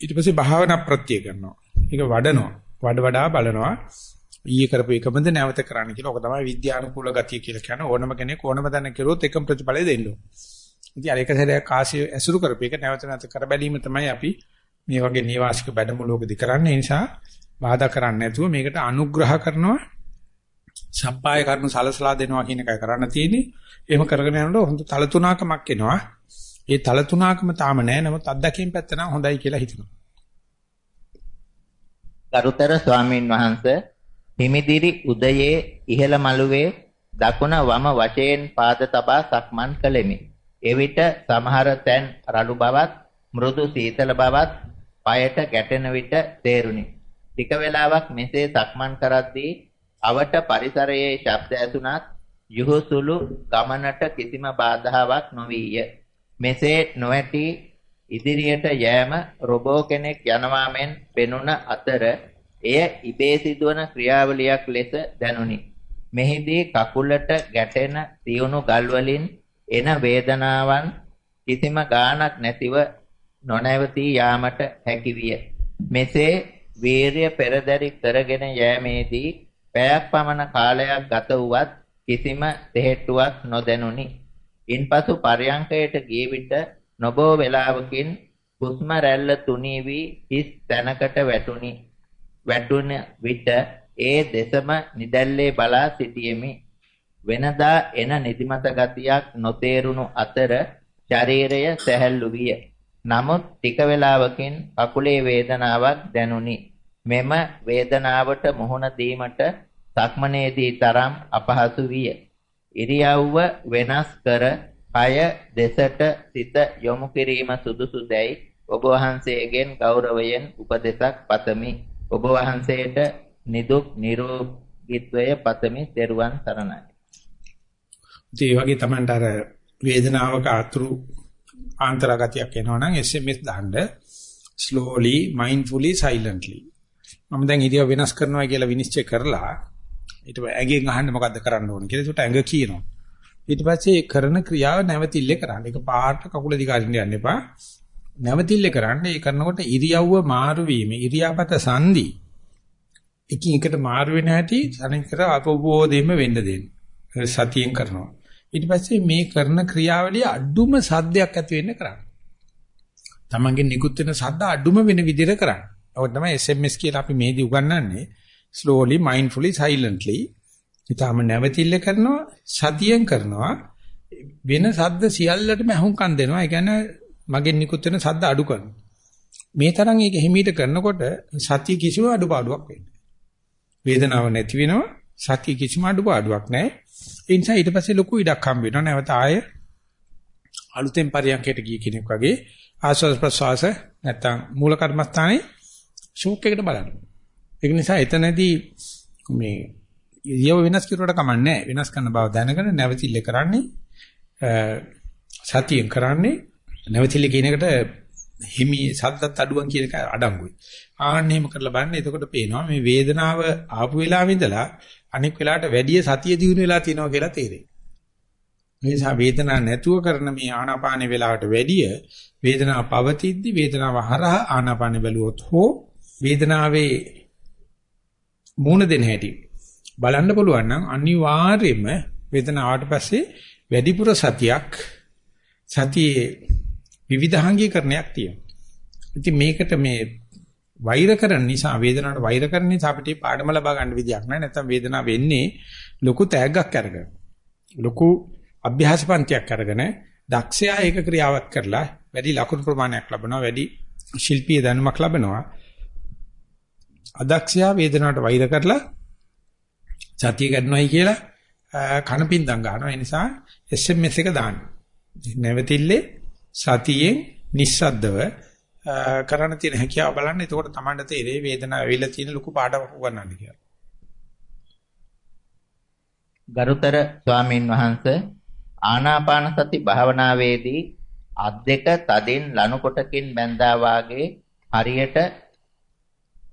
ඊට පස්සේ භාවනා ප්‍රත්‍ය කරනවා ඒක වඩනවා වඩ වඩා බලනවා ඊයේ කරපු එකමද නැවත කරන්න කියලා. ඔක තමයි විද්‍යානුකූල ගතිය කියලා කියන ඕනම කෙනෙක් ඕනම දැන කෙරුවොත් එකම ප්‍රතිඵලය දෙන්න ඕන. ඉතින් අර එක සැරයක් ආශය ඇසුරු කරපු එක නැවත නැවත කර බැලීම තමයි අපි මේ වගේ නීවාසික බඩමුලෝකදී කරන්නේ. ඒ නිසා බාධා කරන්නේ නැතුව මේකට අනුග්‍රහ කරනවා සම්පාය කරනු සලසලා දෙනවා කියන එකයි කරන්න තියෙන්නේ. එහෙම කරගෙන යනකොට හොඳ තල තුනකමක් එනවා. ඒ තල තුනකම තාම නැහැ. නමුත් අත්දැකීම් පැත්ත නම් හොඳයි කියලා හිතනවා. ගරුතර ස්වාමින් වහන්සේ හිමිදිරි උදයේ ඉහළ මළුවේ දකුණ වම වශයෙන් පාද තබා සක්මන් කළෙමි. එවිට සමහර තැන් රළු බවත් මෘදු සීතල බවත් পায়ට ගැටෙන විට තේරුණි. ටික වේලාවක් මෙසේ සක්මන් කරද්දී අවට පරිසරයේ ශබ්ද ඇසුණත් යහුසුළු ගමනට කිසිම බාධාවක් නොවිය. මෙසේ නොඇටි ඉදිරියට යෑම රොබෝ කෙනෙක් යනවා මෙන් පෙනුන අතර එය ඉබේ සිදුවන ක්‍රියාවලියක් ලෙස දැනුනි. මෙහිදී කකුලට ගැටෙන තියුණු ගල් වලින් එන වේදනාවන් කිසිම ගාණක් නැතිව නොනැවතී යාමට හැකිවිය. මෙසේ වීරිය පෙරදරි කරගෙන යෑමේදී පැයක් පමණ කාලයක් ගත වුවත් කිසිම දෙහෙට්ටුවක් නොදැනුනි. ඉන්පසු පරයන්කයට ගිය විට නොබෝ වේලාවකින් හුස්ම රැල්ල තුනී වී හිස් තැනකට වැටුනි. වැටුන විට ඒ දෙසම නිදැල්ලේ බලා සිටියෙමි. වෙනදා එන නිදිමත ගතියක් නොතේරුණු අතර ශරීරය සැහැල්ලු විය. නමුත් ටික වේලාවකින් කකුලේ වේදනාවක් දැනුනි. මෙම වේදනාවට මුහුණ දීමට සක්මනේදී තරම් අපහසු විය. ඉරියව්ව වෙනස් කර කය දෙසට සිත යොමු කිරීම සුදුසුදැයි ඔබ වහන්සේගෙන් ගෞරවයෙන් උපදෙසක් පතමි. ඔබ වහන්සේට නිදුක් නිරෝගීත්වය පතමි. ත්වන් සරණයි. ඒ වගේ Tamanට අර වේදනාවක අතුරු ආන්තරගතියක් එනවා නම් SMS දාන්න slowly mindfully silently මම දැන් ඉරියව් වෙනස් කරනවා කියලා විනිශ්චය කරලා ඊට පස්සේ ඇඟෙන් අහන්න මොකද්ද කරන්න ඕන කියලා ඒකට ඇඟ කියනවා ඊට පස්සේ කරන ක්‍රියාව නැවතිල්ලේ කරන්න. ඒක පාට කකුල දිගාරින්න යන්න එපා. නැවතිල්ලේ කරන්න. ඒ කරනකොට ඉරියව්ව මාරු වීම, ඉරියාපත සංදි එකින් එකට මාරු වෙන හැටි සනිකර අපබෝධයෙන්ම වෙන්න දෙන්න. සතියෙන් කරනවා. ඊට පස්සේ මේ කරන ක්‍රියාවලිය අඩුම සද්දයක් ඇති වෙන්න කරන්න. තමන්ගේ නිකුත් වෙන සද්ද අඩුම වෙන විදිහට කරන්න. ඔය තමයි SMS කියලා අපි මේදී උගන්වන්නේ. Slowly mindfully silently ඊටම නැවතිල්ල කරනවා සතියෙන් කරනවා වෙන සද්ද සියල්ලටම අහුම්කම් දෙනවා. ඒ කියන්නේ මගෙන් නිකුත් වෙන සද්ද අඩු කරනවා. මේ තරම් ඒක හිමීට කරනකොට සතිය කිසිම අඩුපාඩුවක් වෙන්නේ වේදනාව නැති වෙනවා සතිය කිසිම අඩුපාඩුවක් නැහැ. ඒ නිසා ඊට පස්සේ ලොකු ඉඩක් හම්බ වෙනවා. නැවත ආය අලුතෙන් පරියන්කයට ගිය කෙනෙක් වගේ ආස්වාද ප්‍රසවාස නැත්තම් මූල කර්මස්ථානේ ෂෝක් එකට බලන්න. ඒක නිසා එතනදී මේ ඉරියව වෙනස් කරුවට කමන්නේ වෙනස් කරන බව දැනගෙන නැවතිල්ල කරන්නේ සතියෙන් කරන්නේ නැවතිල්ල කියන එකට හිමි සද්දත් අඩුවන් කියන එක අඩංගුයි. ආන්න එහෙම කරලා බලන්න එතකොට පේනවා මේ වේදනාව ආපු වෙලාවෙ ඉඳලා අනික් වෙලාවට වැඩි සතිය දිනු වෙලා තියෙනවා කියලා තේරෙයි. ඒ නිසා වේදනාවක් නැතුව කරන මේ ආනාපාන වේලාවට වැඩිය වේදනාව පවතිද්දි වේදනාව හරහා ආනාපාන බැලුවොත් හෝ වේදනාවේ මූණ දෙන හැටි බලන්න පුළුවන් නම් අනිවාර්යයෙන්ම වේදනාවට පස්සේ වැඩිපුර සතියක් සතියේ විවිධාංගීකරණයක් තියෙනවා. ඉතින් මේකට මේ වෛර කරන නිසා වේදනාවට වෛර කරන නිසා අපිට පාඩම ලබා ගන්න විදියක් නැහැ. නැත්නම් වේදනාව වෙන්නේ ලොකු තෑග්ගක් අරගෙන. ලොකු අභ්‍යාස පන්තියක් අරගෙන දක්ෂයා ඒක ක්‍රියාවත් කරලා වැඩි ලකුණු ප්‍රමාණයක් ලබනවා. වැඩි ශිල්පීය දැනුමක් ලබනවා. අදක්ෂයා වේදනාවට වෛර කරලා සතිය ගන්නවයි කියලා කනපින්දම් ගන්නවා. ඒ නිසා SMS එක දාන්න. නැවතිල්ලේ සතියෙන් නිස්සද්දව කරන්න තියෙන හැකියාව බලන්න. එතකොට Tamanට තේරෙයි වේදනාව ඇවිල්ලා තියෙන ලොකු පාඩමක් උගන්නන්න කියලා. ගරුතර ස්වාමින් වහන්සේ ආනාපාන සති භාවනාවේදී අත් දෙක තදින් ලනු කොටකින් බැඳා වාගේ හරියට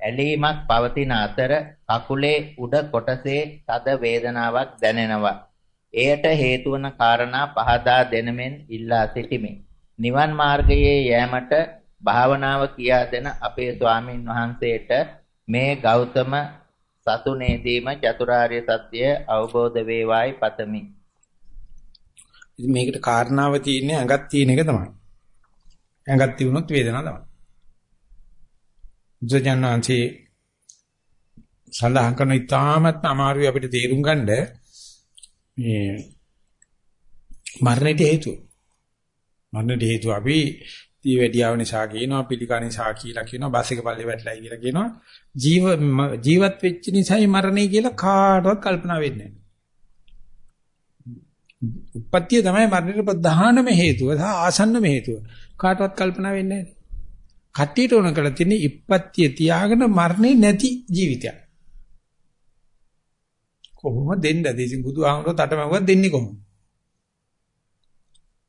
ඇලීමක් පවතින අතර කකුලේ උඩ කොටසේ තද වේදනාවක් දැනෙනවා. එයට හේතු වන කාරණා පහදා දෙනමෙන් ඉල්ලා සිටිමි. නිවන් මාර්ගයේ යෑමට භාවනාව කියා දෙන අපේ ස්වාමින් වහන්සේට මේ ගෞතම සතුනේදීම චතුරාර්ය සත්‍ය අවබෝධ වේවායි පතමි. ඉතින් මේකට කාරණාව තියෙන්නේ ඇඟක් තියෙන එක තමයි. ඇඟක් තිබුණොත් වේදනාව තමයි. ජජනාන්ති සඳහන් කරන ඉතාමත් අමාරුයි අපිට තේරුම් ගන්න මේ මරණයට හේතුව. මරණයට හේතුව අපි දීවැඩියාව නිසා කියනවා පිළිකා නිසා කියලා කියනවා බස් එක පල්ලේ වැටලයි කියලා කියනවා ජීව ජීවත් වෙච්ච නිසායි මරණය කියලා කාටවත් කල්පනා වෙන්නේ නැහැ. උපත්තිය තමයි මරණයට ප්‍රධානම හේතුව සහ ආසන්නම හේතුව. කාටවත් කල්පනා වෙන්නේ නැහැ. කට්ටියට ඕන කරලා තියෙන්නේ ඉපත්තිය තියාගෙන මරණේ නැති ජීවිතයක්. කොහොම දෙන්නද ඉතින් බුදුහාමුදුරුවෝ තටමැව්වත් දෙන්නේ කොහොමද?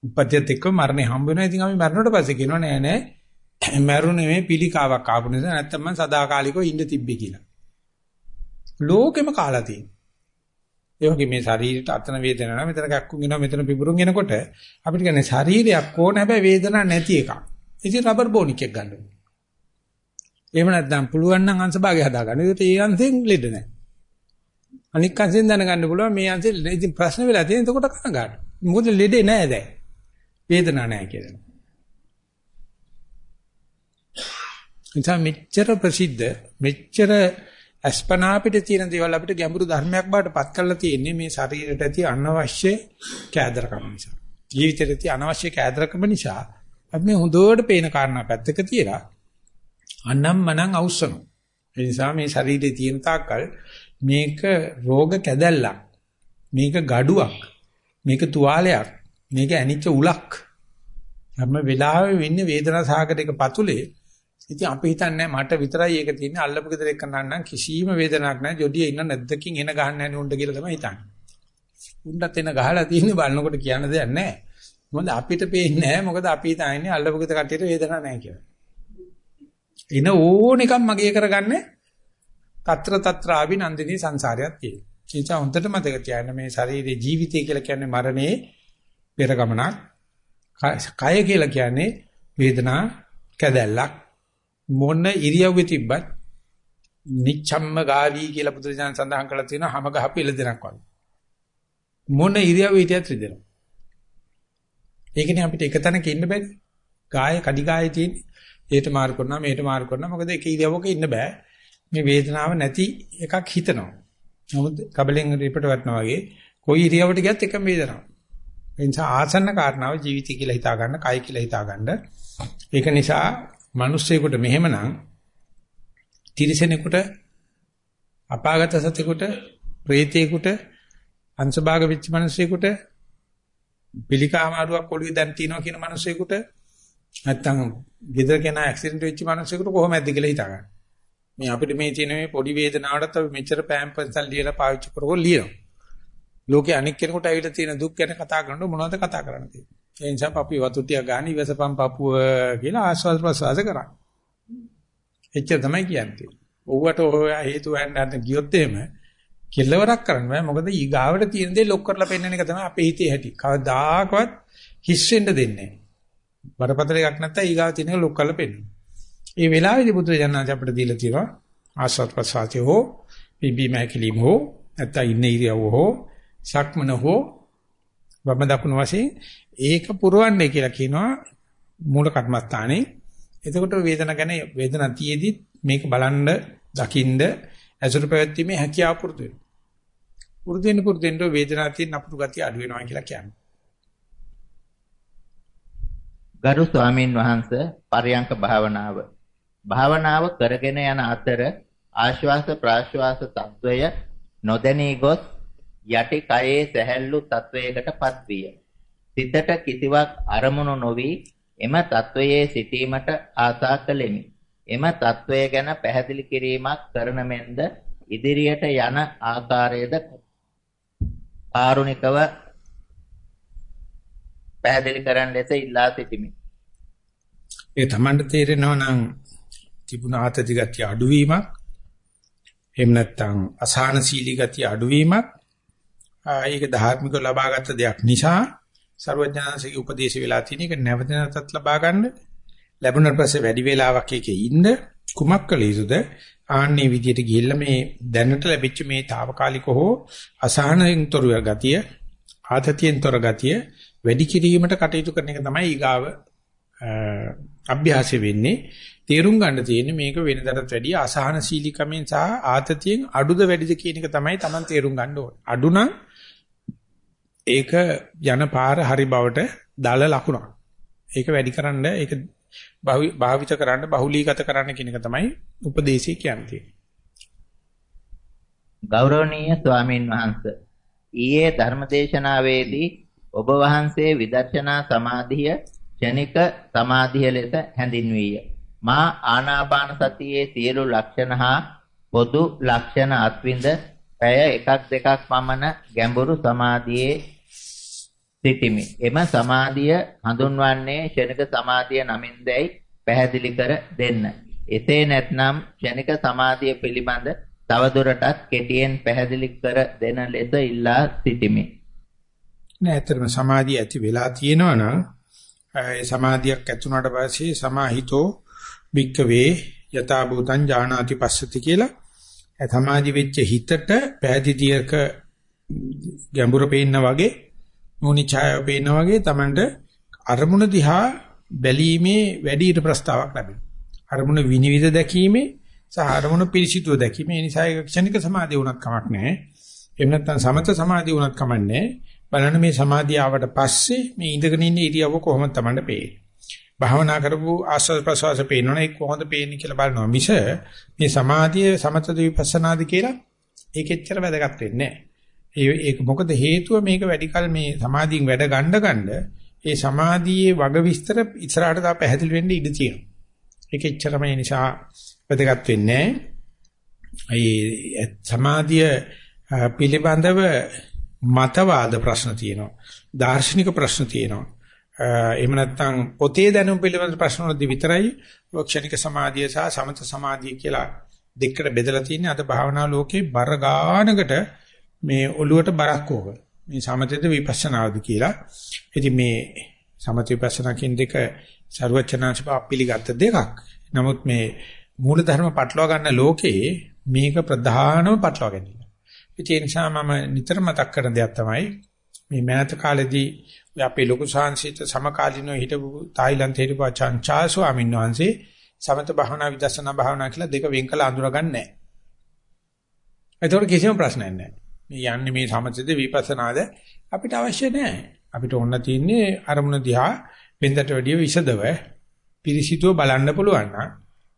උපත්තියත් එක්ක මරණය හම්බ වෙනවා. ඉතින් අපි මරණයට පස්සේ කියනවා නෑ නෑ මරුනේ මේ පිළිකාවක් ආපු නිසා නැත්තම් මම සදාකාලිකව ඉන්න තිබ්බේ කියලා. ලෝකෙම කාලා තියෙනවා. ඒ වගේ මේ ශරීරයට අතන වේදනාවක් මෙතන කැක්කුම් එනවා මෙතන පිපුරුම් එනකොට අපිට කියන්නේ ශරීරයක් ඕන හැබැයි වේදනාවක් නැති එකක්. ඉතින් රබර් බෝනික් එක ගන්න ඕනේ. එහෙම නැත්නම් පුළුවන් නම් අංශභාගය හදාගන්න. ඒකට ඒ අංශෙන් ලෙඩ නැහැ. අනික් අංශෙන් දැනගන්න පුළුවන් මේ අංශෙ ඉතින් ප්‍රශ්න වෙලා තියෙන එතකොට කනගාට. මොකද ලෙඩේ නැහැ දැන්. වේදනාවක් නැහැ කියලා. නිසා මෙච්චර ප්‍රසිද්ධ මෙච්චර අස්පනා අපිට තියෙන දේවල් අපිට ගැඹුරු ධර්මයක් බවට පත් කරලා තියෙන්නේ මේ ශරීරයට ඇති අනවශ්‍ය කෑදරකම නිසා. ජීවිතයට ඇති අනවශ්‍ය කෑදරකම නිසා අපි මේ හොඳට පේන කාරණා පැත්තක තියලා අනම් මනම් අවශ්‍යනවා. ඒ නිසා මේ ශරීරයේ තියෙන තාක්කල් මේක රෝග කැදැල්ලක්. මේක gaduwak. මේක තුවාලයක්. මේක ඇනිච්ච උලක්. හැම වෙලාවෙම වෙන්නේ වේදනා සාගරයක පතුලේ. ඉතින් අපි හිතන්නේ මට විතරයි ඒක තියෙන්නේ අල්ලපු ගෙදර එක්ක නන්නම් කිසිම වේදනාවක් නැහැ. ජොඩිය ඉන්න නැද්දකින් එන ගහන්න නැහැ උණ්ඩ කියලා තමයි හිතන්නේ. උණ්ඩත් එන ගහලා තියෙන්නේ බලනකොට කියන්න දෙයක් නැහැ. මොකද අපිට පේන්නේ නැහැ. මොකද අපි හිතන්නේ අල්ලපු ගෙදර කට්ටියට වේදනාවක් නැහැ කියලා. එන ඕන එකක් මගේ කරගන්නේ తත්‍ර తත්‍ර අභිනන්දිනී සංසාරයක් තියෙනවා. ඒ නිසා හොඳට මතක තියාගන්න මේ ශරීරයේ ජීවිතය කියලා කියන්නේ මරණේ පෙර ගමනක්. කය කියලා කියන්නේ වේදනා කැදැල්ලක්. මොන ඉරියව්වේ තිබ්බත් නිච්ඡම්ම ගාවි කියලා බුදුරජාණන් සඳහන් කරලා තියෙනවා හැම ගහපු ඉලදෙනක් වගේ. මොන ඉරියව්වේ හිටියත් රිදෙනවා. ඒකනේ අපිට එක තැනක ඉන්න බැරි. ගාය කඩි ගායේ තියෙන්නේ. ඒට මාරු කරනවා මේට මාරු කරනවා මොකද එක ඉරියව්වක ඉන්න බෑ. මේ වේදනාව නැති එකක් හිතනවා. නමුත් කබලෙන් රිපට වටනවා වගේ කොයි ඉරියව්වට ගියත් එකම වේදනාවක්. ඒ නිසා ආසන්න කාරණාව ජීවිතය කියලා හිතා ගන්න, කය කියලා හිතා ගන්න. ඒක නිසා මිනිස්සෙකුට මෙහෙමනම් තිරිසනෙකුට අපාගත සතෙකුට, ප්‍රේතයෙකුට, අංශභාග වෙච්ච මිනිස්සෙකුට පිළිකාමාරුවක් ඔළුවේ දැන් තියනවා කියන මිනිස්සෙකුට නැත්තම් ගෙදර කෙනා ඇක්සිඩන්ට් වෙච්ච මිනිස්සෙකුට කොහොමද කියලා හිතා ගන්න. මේ අපිට මේ තියෙන මේ පොඩි වේදනාවටත් අපි මෙච්චර පෑම්පන්සල් ලියලා පාවිච්චි කරගොල්ලෝ ලියනවා. ලෝකේ අනික් කෙනෙකුට ඇවිල්ලා තියෙන දුක් ගැන කතා කරනකොට මොනවද කතා කරන්න තියෙන්නේ? ඒ නිසා අපි වතු ටික ගන්න ඉවසපම් පපුව කියලා ආස්වාද ප්‍රසවාස කරා. එච්චර තමයි කියන්නේ. ඔව්වට ඔය හේතු හොයන්න ගියොත් එහෙම කෙලවරක් කරන්න බෑ. මොකද ඊගාවට තියෙන දේ ලොක් කරලා පෙන්වන එක තමයි අපේ හිතේ ඇති. කවදාකවත් හිස් වෙන්න දෙන්නේ නැහැ. බරපතල එකක් නැත්නම් ඊගාව තියෙන එක ලොක් කරලා පෙන්වනවා. ඒ වෙලාවේදී බුදුරජාණන් අපිට දීලා තියෙනවා ආස්වාද ප්‍රසආතය හෝ පිබි මහකිලිම හෝ නැත්නම් ඉන්න ඉරියව්ව හෝ සක්මන හෝ වම දකුණු වශයෙන් ඒක පුරවන්නේ කියලා කියනවා මූල කර්මස්ථානේ. එතකොට වේදන ගැන වේදනා තියේදී මේක බලන්න දකින්න ඇසුරු පැවැත්ීමේ හැකියාව පුරුදු වෙනවා. පුරුදු වෙන පුරුදු වෙන වේදනාව තියෙන අපුරු ගතිය අඩු වෙනවා කියලා කියන්නේ. ගරු ස්වාමින් වහන්සේ පරියංක භාවනාව භාවනාව කරගෙන යන අතර ආශ්වාස ප්‍රාශ්වාස తත්වය නොදැනී ගොස් යටි කයේ සැහැල්ලු තත්වයකටපත් විය. සිතට කිසිවක් අරමුණු නොවි එම තත්වයේ සිටීමට ආසා කළෙමි. එම తත්වය ගැන පැහැදිලි කිරීමක් කරන මෙන්ද ඉදිරියට යන ආකාරයේද කාරුණිකව පැහැදිලි කරන්න ලෙස ඉල්ලා සිටිමි. ඒ තමන්ට තේරෙනවා නම් තිබුණ ආතති ගතිය අඩුවීමක් එහෙම නැත්නම් අසහනශීලී ගතිය අඩුවීමක් ඒක ධාර්මිකව ලබාගත් දෙයක් නිසා ਸਰවඥාන්සේගේ උපදේශ වෙලා තියෙන එක නැවත නැවතත් ලබා ගන්න ලැබුණාට පස්සේ වැඩි වේලාවක් එකේ ඉන්න කුමක් කළ යුතුද ආන්නේ විදියට ගිහිල්ලා මේ දැනට ලැබිච්ච මේ తాවකාලික හෝ අසහනෙන් තොර ගතිය ආතතියෙන් තොර ගතිය වැඩි කිරීමට කටයුතු කරන එක තමයි ඊගාව අභ්‍යාසය වෙන්නේ තේරුම් ගන්න තියෙන්නේ මේක වෙනදටත් වැඩිය අසහනශීලීකමෙන් සහ ආතතියෙන් අඩුද වැඩිද කියන එක තමයි Taman තේරුම් ගන්න ඕනේ. අඩු නම් ඒක යන පාර හරි බවට දාල ලකුණක්. ඒක වැඩිකරන්න ඒක භාවිත කරන්න බහුලීගත කරන්න කියන එක තමයි උපදේශය කියන්නේ. ගෞරවනීය ස්වාමින් වහන්සේ ඊයේ ධර්මදේශනාවේදී ඔබ වහන්සේ විදර්ශනා සමාධිය ක්ෂණික සමාධිය ලෙස හැඳින්වීය. මා ආනාපාන සතියේ සියලු ලක්ෂණ හා පොදු ලක්ෂණ අත්විඳ පැය එකක් දෙකක් පමණ ගැඹුරු සමාධියේ සිටිමි. එම සමාධිය හඳුන්වන්නේ ක්ෂණික සමාධිය නමින්දයි පැහැදිලි කර දෙන්න. එසේ නැත්නම් ක්ෂණික සමාධිය පිළිබඳ තවදුරටත් කෙටියෙන් පැහැදිලි කර දෙන ලෙස ඉල්ලා සිටිමි. නෑ ඇත්තටම සමාධිය ඇති වෙලා තියෙනවා නම් ඒ සමාධියක් ඇතුණාට පස්සේ සමාහිතෝ භික්කවේ යථා භූතං ඥානාති පස්සති කියලා සමාධි වෙච්ච හිතට පෑදීතියක ගැඹුර පේන්න වගේ මොනි ඡායාව පේන්න වගේ Tamanට අරමුණ දිහා බැලීමේ වැඩි ඊට ප්‍රස්තාවක් ලැබෙනවා. අරමුණ විනිවිද දැකීමේ සහ අරමුණ පිරිසිදුව දැකීමේ නිසා ඒක ක්ෂණික සමාධිය වුණත් කමක් නැහැ. එහෙම නැත්නම් සමත සමාධිය වුණත් කමක් නැහැ. බලන්න මේ සමාධිය ආවට පස්සේ මේ ඉඳගෙන ඉන්න ඉරියව්ව කොහොමද Tamanට පේන්නේ. භාවනා කරපු ආස්වාද ප්‍රසවාස පේනවනේ ඒක කොහොමද පේන්නේ කියලා බලනවා මිස මේ සමාධිය සමත විපස්සනාද කියලා ඒක එච්චර වැදගත් වෙන්නේ නැහැ. ඒක මොකද හේතුව මේක වැඩිකල් මේ සමාධියෙන් වැඩ ගන්න ගන්න ඒ සමාධියේ වග විස්තර ඉස්සරහට තා පැහැදිලි වෙන්න ඉඩ තියෙනවා. ඒක එච්චරම ඒ නිසා වැදගත් වෙන්නේ නැහැ. සමාධිය පිළිබඳව මතවාද ප්‍රශ්න තියෙනවා. දාර්ශනික ප්‍රශ්න තියෙනවා. එහෙම නැත්නම් පොතේ දැනුම් පිළිබඳ ප්‍රශ්න වලදී විතරයි ක්ෂණික සමාධිය සහ සමත සමාධිය කියලා දෙකට බෙදලා තියෙන්නේ අද භාවනා ලෝකේ බර ගානකට මේ ඔළුවට බරක් ඕක මේ සමතේද විපස්සනාද කියලා ඉතින් මේ සමත විපස්සනා කියන දෙක ਸਰවචනාංශප පිළිගත් දෙකක් නමුත් මේ මූල ධර්ම පටලවා ගන්න ලෝකේ මේක ප්‍රධානම පටලවා ගැනීම ඒ නිසා මම නිතර මතක් කරන දෙයක් තමයි මේ මෑත කාලෙදී අපේ ලොකු සාංශිත සමකාලීනව හිටපු තායිලන්තේ හිටපු චංචා ස්වාමීන් වහන්සේ සමත භාවනා විදර්ශනා භාවනා කියලා දෙක වෙන් කළ අඳුරගන්නේ නැහැ. ඒතකොට කිසිම ප්‍රශ්නයක් නැහැ. මේ යන්නේ මේ සමතද විපස්සනාද අපිට අවශ්‍ය නැහැ. අපිට ඕන තියෙන්නේ අරමුණ දිහා වෙනදට වැඩිය විසදව පිරිසිදුව බලන්න පුළුවන් නම්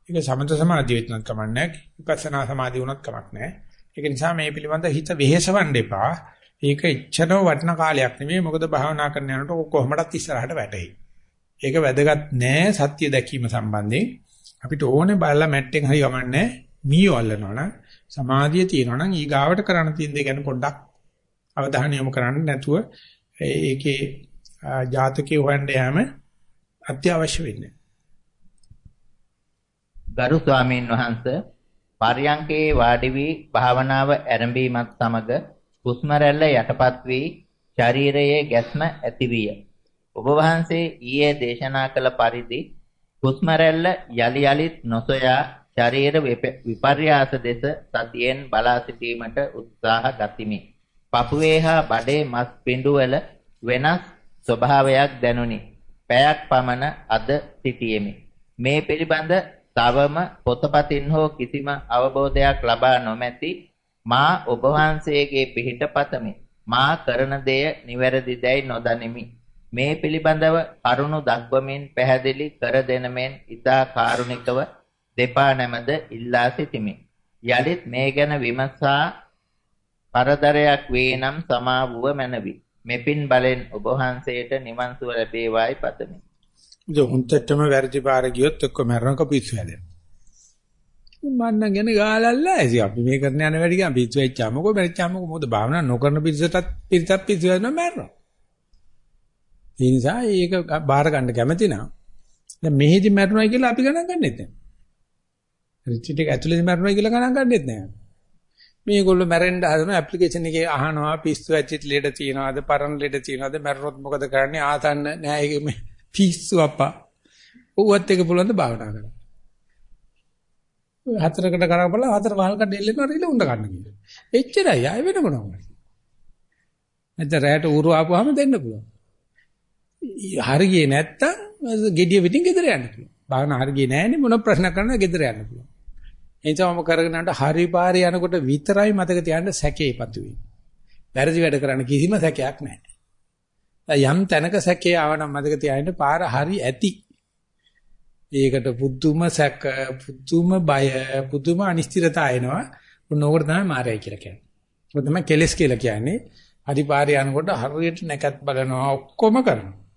ඒක සමත සමාධිය වෙනත් කමක් නැහැ. විපස්සනා සමාධිය වුණත් කමක් නැහැ. ඒක නිසා මේ පිළිබඳ හිත වෙහෙසවන්න එපා. ඒක එච්චරම වටින කාලයක් නෙමෙයි මොකද භාවනා කරන යනකොට කොහොමඩත් ඉස්සරහට වැටෙයි. ඒක වැදගත් නෑ සත්‍ය දැකීම සම්බන්ධයෙන්. අපිට ඕනේ බලලා මැට්ටෙන් හරි යවන්නේ මීයෝ අල්ලනවනම් සමාධිය තියෙනවා නම් ඊගාවට කරන්න තියෙන දේ ගැන පොඩ්ඩක් අවධානය යොමු කරන්න නැතුව ඒකේ ජාතකේ හොයන්න යෑම අත්‍යවශ්‍ය වෙන්නේ. ගරු ස්වාමීන් වහන්සේ පර්යංකේ වාඩි වී භාවනාව ආරම්භීමත් සමග හුස්ම රැල්ල යටපත් වී ශරීරයේ ගැස්ම ඇතිවිය. ඔබ වහන්සේ ඊයේ දේශනා කළ පරිදි හුස්ම රැල්ල යලි යලිත් නොසොයා ශරීර විපර්යාස දෙස සතියෙන් බලා සිටීමට උත්සාහ ගතිමි. පපුවේ හා බඩේ මස් පිඬුවල වෙනස් ස්වභාවයක් දැනුනි. පැයක් පමණ අද සිටියෙමි. මේ පිළිබඳ තවම පොතපතින් හෝ කිසිම අවබෝධයක් ලබා නොමැති මා ඔබ වහන්සේගේ පිහිට පතමි. මා කරන දෙය නිවැරදිදැයි නොදනිමි. මේ පිළිබඳව කරුණු දක්වමින් පැහැදිලි කර දෙන මෙන් ඊතා කාරුණිකව දෙපා නැමද ඉල්ලා සිටිමි. යලිත් මේ ගැන විමසා පරදරයක් වේ නම් සමාවුව මැනවි. මෙපින් බලෙන් ඔබ වහන්සේට නිවන් සුව ලැබේවායි පතමි. උන්ටටම වැරදි පාර ගියොත් එක්ක මරණක පිස්සු හැදෙනවා. මන්න ගැන ගාලල්ලා ඇසි අපි මේ කරන යන වැඩි ගියාම පිස්සු වෙච්චාම මොකෝ මැරිච්චාම මොකෝ මොකද භාවනා නොකරන පිස්සටත් පිරිසක් පිස්සු වෙනවා මැරෙනවා. ඒ නිසා ඒක බාර ගන්න කැමති නම් දැන් මෙහෙදි මැරුණයි කියලා අපි ගණන් ගන්නෙත් නැහැ. රිට්‍රීට් එක ඇතුළේදී මැරුණයි කියලා ගණන් ගන්නෙත් නැහැ. මේගොල්ලෝ මැරෙන්න හදන ඇප්ලිකේෂන් එකේ අහනවා පිස්සු ඇච්චිට ලෙඩ තියනවාද පරණ ලෙඩ තියනවාද මැරුණොත් මොකද කරන්නේ ආතන්න නෑ ඒක පිස්සු අප්පා. ඌවත් එක පුළුවන් ද භාවනා කරන්න. හතරකට කරපලා හතර වහල්කට එල්ලෙනවා රිල උණ්ඩ ගන්න කියලා. එච්චරයි ආයෙ වෙන මොනවද? නැත්නම් රැයට ඌරු ආපුවාම දෙන්න පුළුවන්. හරියේ නැත්තම් gediya පිටින් ගෙදර යන්න පුළුවන්. භාවනා හරියේ නැහැනේ මොන ප්‍රශ්න කරනද ගෙදර යන්න පුළුවන්. එනිසාම කරගෙන යනකොට හරි පාරේ යනකොට විතරයි මතක තියාගන්න සැකේපතු වෙන්නේ. වැරදි වැඩ කරන්න කිසිම සැකයක් නැහැ. යම් තැනක සැකේ ආවනම් මතක තියාගන්න පාර හරි ඇති. ඒකට පුදුම සැක, පුදුම බය, පුදුම අනිශ්චිතතාව එනවා. උනෝකට තමයි මායයි කියලා කියන්නේ. ඒක තමයි කෙලස් කියලා කියන්නේ. හරි පාරේ යනකොට හරියට නැකත් බලනවා ඔක්කොම කරනවා.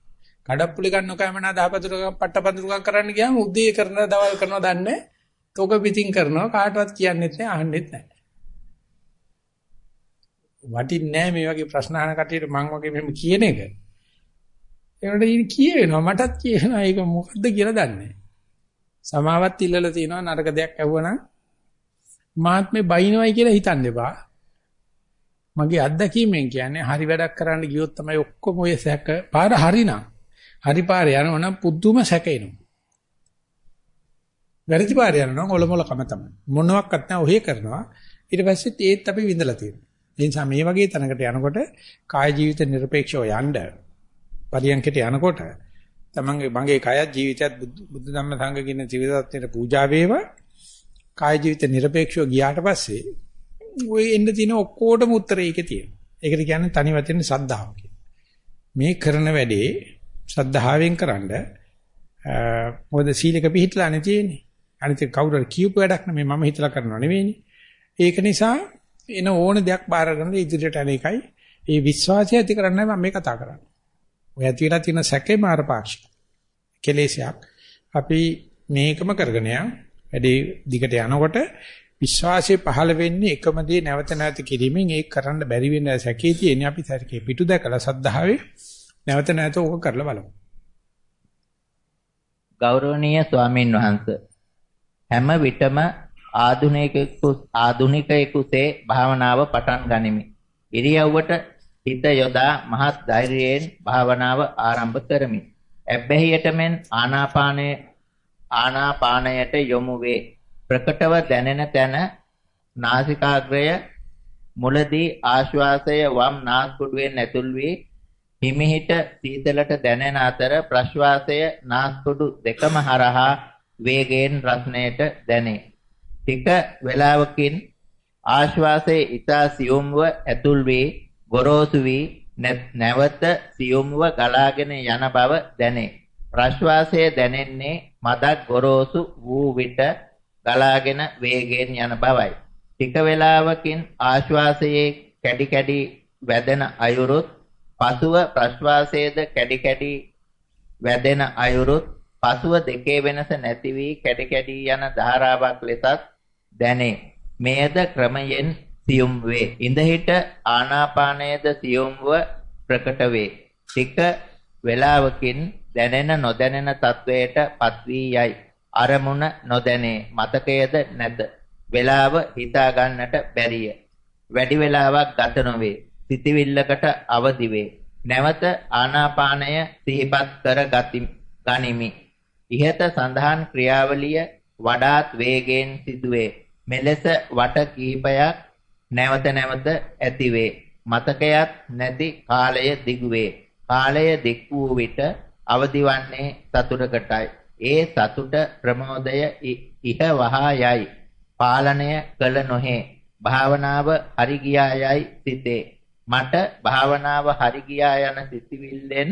කඩප්පුලි ගන්න කැමනා දහපතුරක පට්ටපඳුරක් කරන්න ගියාම උදේ කරන දවල් කරනවා දන්නේ. තොග පිටින් කරනවා කාටවත් කියන්නෙත් නැහැ අහන්නෙත් නැහැ. වටින්නේ නැහැ මේ වගේ ප්‍රශ්න අහන කටියට මං වගේ මෙහෙම කියන එක. ඒකට ඉතින් කියවෙනවා මටත් කියනවා ඒක මොකද්ද කියලා දන්නේ නැහැ. සමාවත් ඉල්ලලා තිනවා නරක දෙයක් ඇහුවනම් මාත්මේ බයිනවයි කියලා හිතන්න එපා. මගේ අත්දැකීමෙන් කියන්නේ හරි වැඩක් කරන්න ගියොත් තමයි ඔක්කොම ඔය සැක පාර හරිනම් හරි පාරේ යනවා නම් පුදුම සැකේනවා. වැරදි පාරේ යනවා නම් ඔලොමලකම තමයි. මොනවත් නැහැ ඔහේ කරනවා. ඊට පස්සෙත් ඒත් අපි විඳලා තියෙනවා. ඒ නිසා මේ වගේ තැනකට යනකොට කාය ජීවිත নিরপেক্ষව යන්න පරියන්කට යනකොට තමන්ගේ මගේ කායත් ජීවිතයත් බුද්ධ ධම්ම සංඝ කියන ත්‍රිවිධත්වයට පූජා වේවා කාය ජීවිත নিরপেক্ষව ගියාට පස්සේ ওই එන්න තියෙන ඔක්කොටම උත්තරය ඒකේ තියෙනවා. ඒකට කියන්නේ තනි වචනේ සද්ධාව කියලා. මේ කරන වැඩේ ශ්‍රද්ධාවෙන් කරන්ඩ මොකද සීලක පිළිහිట్లా නේ තියෙන්නේ. අනිත් කවුරු හරි කියපු වැඩක් නෙමෙයි මම හිතලා කරනව නෙවෙයිනේ. ඒක නිසා එන ඕන දෙයක් බාර ගන්න ඉදිරියට යන එකයි ඒ විශ්වාසය ඇති කරන්නයි මම මේ කතා කරන්නේ. ඔය ඇති වෙලා තියෙන සැකේ මාරපාක්ෂික. කෙලෙසයක්. අපි මේකම කරගෙන යන වැඩි දිගට යනකොට විශ්වාසය පහළ වෙන්නේ එකම දේ නැවත නැවත කිරීමෙන් ඒක කරන්න බැරි වෙන සැකේ තියෙන්නේ අපි සැකේ පිටු දැකලා සද්ධාවේ නැවත නැවත ඕක කරලා බලමු. ගෞරවනීය ස්වාමින් වහන්සේ හැම විටම ආධුනිකයෙකු ආධුනිකයෙකුසේ භාවනාව පටන් ගනිමි. ඉරියව්වට හිත යොදා මහත් ධෛර්යයෙන් භාවනාව ආරම්භ කරමි. ඇබ්බැහියට මෙන් ආනාපානයේ ආනාපානයට යොමු වේ. ප්‍රකටව දැනෙන තැන නාසිකාග්‍රය මුලදී ආශ්වාසය වම් නාස්පුඩුවෙන් ඇතුල් වී හිමිහිට සීතලට දැනෙන අතර ප්‍රශ්වාසය නාස්පුඩු දෙකම හරහා වේගයෙන් රස්නයට දැනේ. ටික වේලාවකින් ආශ්වාසයේ ඊතා සියුම්ව ඇතුල් වී ගොරෝසු වී නැවත සියුම්ව ගලාගෙන යන බව දැනේ. ප්‍රශ්වාසය දැනෙන්නේ මදක් ගොරෝසු වූ විට ගලාගෙන වේගයෙන් යන බවයි. ටික වේලාවකින් ආශ්වාසයේ කැඩි කැඩි වැදෙන අයුරුත් පසුව ප්‍රශ්වාසයේද කැඩි කැඩි වැදෙන අයුරුත් පසුව දෙකේ වෙනස නැති වී කැඩි කැඩි යන ධාරාවක් ලෙසත් දැනේ. මෙයද ක්‍රමයෙන් සියුම් වේ. ඉඳහිට ආනාපානයේද සියුම්ව ප්‍රකට වේ. ටික වේලාවකින් දැනෙන නොදැනෙන තත්වයට පත් වී යයි. අරමුණ නොදැනේ. මතකයේද නැත. වේලාව හිතා ගන්නට බැරිය. වැඩි වේලාවක් ගත නොවේ. සිතවිල්ලකට අවදි වේ. නැවත ආනාපානය සිහිපත් කර ගනිමි. ඉහත සඳහන් ක්‍රියාවලිය වඩාත් වේගයෙන් සිදුවේ. මෙලෙස වට කිහිපයක් නැවත නැවත ඇතිවේ. මතකයක් නැති කාලය දිගුවේ. කාලය දික් වූ විට අවදිවන්නේ සතුටකටයි. ඒ සතුට ප්‍රමෝදය ඉහ වහා යයි. පාලනය කළ නොහේ. භාවනාව හරි ගියා යයි සිතේ. මට භාවනාව හරි ගියා යන සිතිවිල්ලෙන්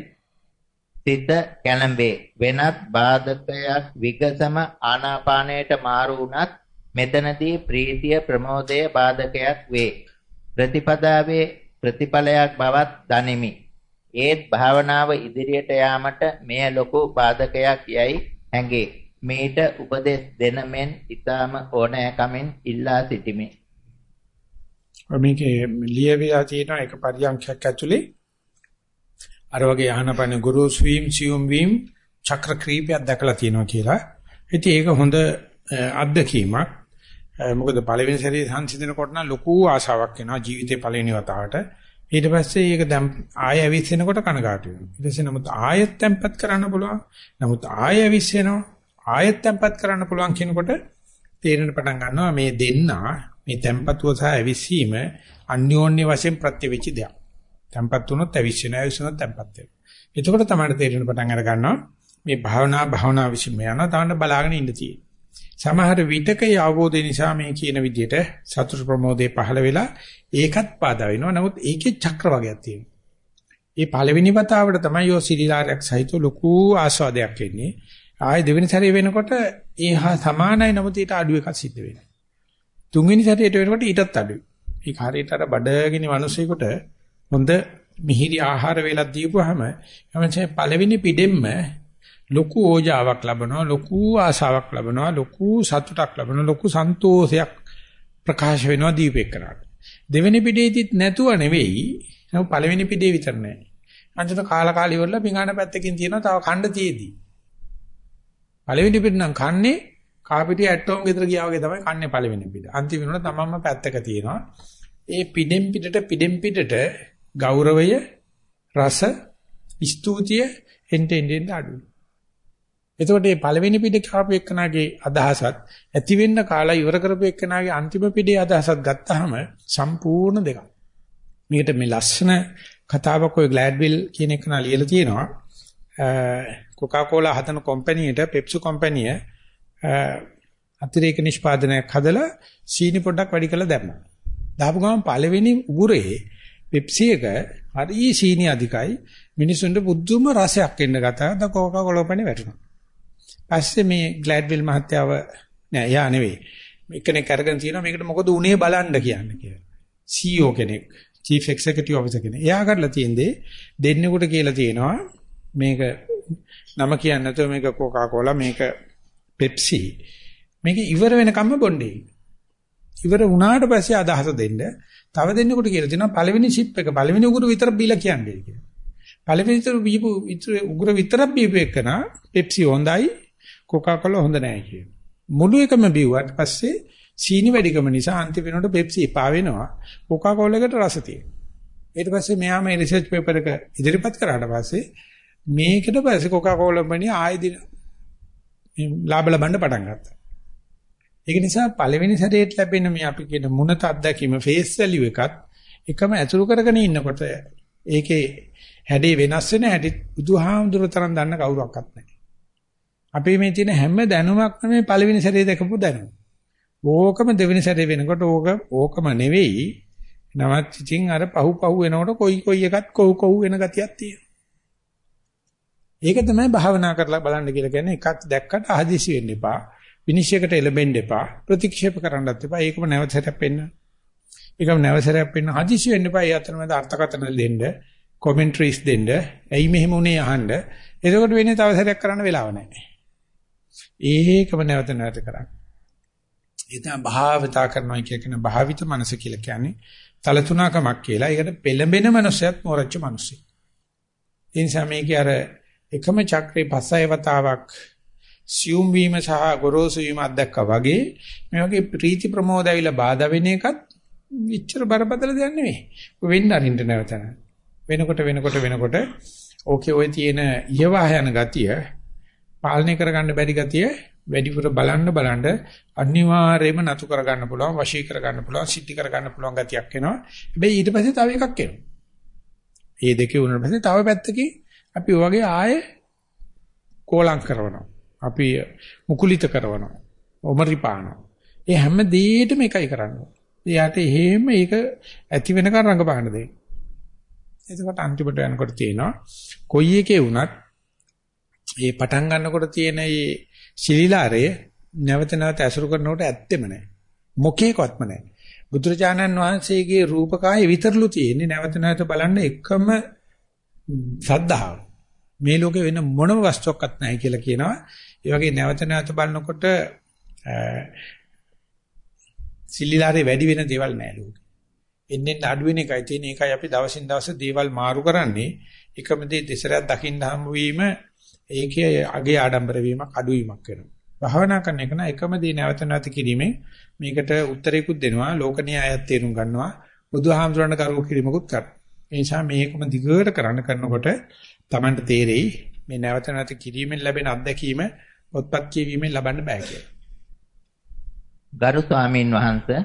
සිත කැළඹේ. වෙනත් බාධකයක් විගසම ආනාපානයට මාරු වුණත් මෙතනදී ප්‍රීතිය ප්‍රමෝදය බාධකයක් වේ. ප්‍රතිපදාවේ ප්‍රතිඵලයක් බවත් දනිමි. ඒත් භාවනාව ඉදිරියට යාමට මෙය ලොකු බාධකයක් යයි හැඟේ. මේට උපදෙස් දෙන මෙන් ඊටම ඕනෑකමින් ඉල්ලා සිටිමි. මේකේ ලියවිලා තියෙන එක පරියන්ඛයක් ඇතුලේ අර වගේ ආහනපන ගුරු ස්වීම් සියුම් වීම් චක්‍ර ක්‍රීපයක් දැකලා තියෙනවා කියලා. ඉතින් ඒක හොඳ අත්දැකීමක්. මොකද පළවෙනි සැරේ සංසිඳනකොට නම් ලොකු ආශාවක් එනවා ජීවිතේ පළවෙනි වතාවට. ඊට පස්සේ ඒක දැන් ආය ඇවිස්සෙනකොට කනගාටු වෙනවා. ඊට පස්සේ නමුත් ආයෙත් තැම්පත් කරන්න පුළුවන්. නමුත් ආය ඇවිස්සෙනවා. ආයෙත් තැම්පත් කරන්න පුළුවන් කියනකොට තේරෙන පටන් ගන්නවා මේ දෙන්නා මේ තැම්පත්ව සහ ඇවිස්සීම අන්‍යෝන්‍ය වශයෙන් ප්‍රත්‍යවිච්ච දෙයක්. තැම්පත් වුණොත් ඇවිස්සෙන ඇවිස්සුණොත් තැම්පත් වෙනවා. එතකොට තමයි තේරෙන පටන් අර ගන්නවා මේ භාවනා භාවනා විශ්ීම යනවා. තවන්න බලාගෙන ඉන්න තියෙන්නේ. සමහර විටක අවබෝධය නිසා මේ කියන විදිහට සතුට ප්‍රමෝදේ පහළ වෙලා ඒකත් බාධා වෙනවා. නමුත් ඒකේ චක්‍ර වර්ගයක් තියෙනවා. ඒ පළවෙනි වතාවට තමයි යෝ සිරිලාරයක් සහිත ලොකු ආස්වාදයක් එන්නේ. ආයේ දෙවෙනි සැරේ වෙනකොට ඒහා සමානයි නමුත් ඊට අඩු එකක් සිද්ධ වෙනවා. තුන්වෙනි සැරේට වෙනකොට ඊටත් අඩුයි. ඒක හරියට අර බඩගිනි මිනිසෙකුට හොඳ මිහිරි ආහාර වේලක් දීපුවාම එමන්සේ පළවෙනි පිටෙම්ම ලොකු ඕජාවක් ලබනවා ලොකු ආශාවක් ලබනවා ලොකු සතුටක් ලබනවා ලොකු සන්තෝෂයක් ප්‍රකාශ වෙනවා දීපේකරට දෙවෙනි පිටේදිත් නැතුව නෙවෙයි නම පළවෙනි පිටේ විතර නෑ අන්තිම කාලා කාලි වල පිඟාන පැත්තකින් තියෙනවා තව ඛණ්ඩ තියේදී. පළවෙනි පිට නම් කන්නේ කාපිටිය ඇටෝම් ගෙදර ගියා වගේ තමයි කන්නේ පළවෙනි පිට අන්තිම වෙනකොට තමන්ම පැත්තක තියෙනවා ඒ පිටෙන් පිටට පිටෙන් පිටට ගෞරවය රස ස්තුතිය එන්ට එන්ට අඩුයි එතකොට මේ පළවෙනි පිටේ කාපු එක්කනාගේ අදහසත් ඇති වෙන්න කාලා ඉවර කරපු එක්කනාගේ අන්තිම පිටේ අදහසත් ගත්තාම සම්පූර්ණ දෙකක්. මේකට මේ ලස්සන කතාවක් ඔය ග්ලෑඩ්විල් කියන එක නා ලියලා තියෙනවා. කොකාකෝලා හදන කම්පැනියට පෙප්සි කම්පැනිය අතිරේක නිෂ්පාදනයක් හදලා සීනි පොඩ්ඩක් වැඩි කරලා දැම්මා. දාපු ගමන් පළවෙනි උගුරේ පෙප්සි එක හරි සීනි අධිකයි මිනිසුන්ට පුදුම රසයක් එන්න ගත්තා. ද කොකාකෝලා කම්පැනි වැටුණා. පස්සේ මේ ග්ලැඩ්විල් මහත්තයාව නෑ එයා නෙවෙයි. එක්කෙනෙක් අරගෙන තියෙනවා මේකට මොකද උනේ බලන්න කියන්නේ කියලා. CEO කෙනෙක්, Chief Executive Officer කෙනෙක්. එයා කරලා තියෙන්නේ දෙන්නෙකුට කියලා තියෙනවා මේක නම කියන්නේ නැතුව මේක Coca-Cola මේක Pepsi මේක ඉවර වෙනකම්ම බොන්නේ. ඉවර වුණාට පස්සේ අදහස දෙන්න තව දෙන්නෙකුට කියලා තියෙනවා පළවෙනි ෂිප් එක පළවෙනි උගුරු විතර බීලා කියන්නේ කියලා. පළවෙනි උගුරු බීපු උගුරු විතරක් බීපු එකන Pepsi හොඳයි කොකාකෝලා හොඳ නැහැ කියන. මුළු එකම බිව්වට පස්සේ සීනි වැඩිකම නිසා අන්තිම වෙනකොට පෙප්සි එපා වෙනවා. කොකාකෝලා එකට රස තියෙනවා. ඊට පස්සේ මෙයා මේ රිසර්ච් පේපර් එක ඉදිරිපත් කරාට පස්සේ මේකට පස්සේ කොකාකෝලා බණි ආයෙ දින ලාභ ලබන්න පටන් ගත්තා. ඒක නිසා පළවෙනි සැරේට ලැබෙන මේ අපි කියන මුණත අත්දැකීම ෆේස් වැලියු එකත් එකම ඇතුළු කරගෙන ඉන්නකොට ඒකේ හැඩේ වෙනස් වෙන හැටි බුදුහාමුදුර තරම් දන්න කවුරක්වත් නැහැ. අපේ මේ තියෙන හැම දැනුමක්ම මේ පළවෙනි සැරේ දැකපු දැනුම. ඕකම දෙවෙනි සැරේ වෙනකොට ඕක ඕකම නෙවෙයි. නවත් ඉතින් අර පහු පහු වෙනකොට කොයි කොයි එකත් කොහු කොහු වෙන ගතියක් තියෙනවා. ඒක තමයි භාවනා කරලා බලන්න කියලා කියන්නේ එකක් දැක්කට අහදිසි වෙන්න එපා. විනිශ්චයකට එළඹෙන්න එපා. ප්‍රතික්ෂේප කරන්නත් එපා. ඒකම නැවතට පෙන්න. ඒකම නැවතට පෙන්න හදිසි වෙන්න එපා. ඒ අතරමැද අර්ථකථන දෙන්න, කොමෙන්ටරිස් දෙන්න, ඇයි මෙහෙම උනේ අහන්න. එතකොට වෙන්නේ තව සැරයක් කරන්න වෙලාව නැහැ. ඒකම නැවත නැවත කරන්න. ඒ තමයි භාවිතා කරනවා කියන භාවිත මනස කියලා කියන්නේ තලතුණකමක් කියලා. ඒකට පෙළඹෙන මනුස්සයත් මොරච්ච මිනිස්සෙක්. ඒ නිසා මේකේ අර එකම චක්‍රේ පස්සය වතාවක් සියුම් වීම සහ ගොරෝසු වීම අත්දැක්කා වගේ මේ වගේ ප්‍රීති ප්‍රමෝද ඇවිල්ලා බාධා වෙන එකත් ඉච්චර බරපතල දෙයක් නෙවෙයි. වෙන්න අරින්න නැවතන. වෙනකොට වෙනකොට වෙනකොට ඕකේ ඔය තියෙන ඉහවහ යන ගතිය පාලනය කරගන්න බැරි ගතිය වැඩිපුර බලන්න බලන්න අනිවාර්යයෙන්ම නතු කරගන්න පුළුවන් වශී කරගන්න පුළුවන් සිද්ධි කරගන්න පුළුවන් ගතියක් එනවා. හැබැයි ඊට පස්සේ තව එකක් එනවා. මේ දෙකේ උනන පස්සේ තව පැත්තකින් අපි ඔයගේ ආයේ කෝලම් කරනවා. අපි මුකුලිත කරනවා. ඔමරිපානවා. ඒ හැම දෙයකම එකයි කරන්නේ. එයාට එහෙම ඒක ඇති වෙනකන් රඟපාන්න දෙන්න. එතකොට අන්තිමට යනකොට තියෙනවා කොයි එකේ වුණත් මේ පටන් ගන්නකොට තියෙන මේ ශිලිලාරය නැවත නැවත ඇසුරු කරනකොට ඇත්තෙම නැහැ. මොකේකවත්ම නැහැ. බුදුරජාණන් වහන්සේගේ රූපකාය විතරලු තියෙන්නේ නැවත නැවත බලන්න එකම සද්ධාව. මේ ලෝකේ වෙන මොනම වස්තුවක්වත් නැහැ කියලා කියනවා. ඒ වගේ නැවත නැවත බලනකොට සිල්ලිලාරේ වැඩි වෙන දේවල් නැහැ ලෝකේ. එන්නෙන් අඩු වෙන එකයි තියෙන එකයි අපි දවසින් දවස දේවල් මාරු කරන්නේ. එකම දේ දෙසරයක් දකින්න හම්බ වීම ඒකේ අගේ ආඩම්බර වීමක් අඩුවීමක් වෙනවා. භාවනා කරන එක නම් එකම දේ නැවත නැවත කිරීමෙන් මේකට උත්තරේකුත් දෙනවා ලෝකනීය අයත් තේරුම් ගන්නවා බුදුහාමුදුරණ කරුව කිරීමකුත් කරනවා. ඒ නිසා මේකම දිගට කරන්න කරනකොට Tamanට තේරෙයි මේ නැවත නැවත කිරීමෙන් ලැබෙන අත්දැකීම පොත්පත් කියවීමෙන් ලබන්න බෑ කියලා. ගරු ස්වාමීන් වහන්සේ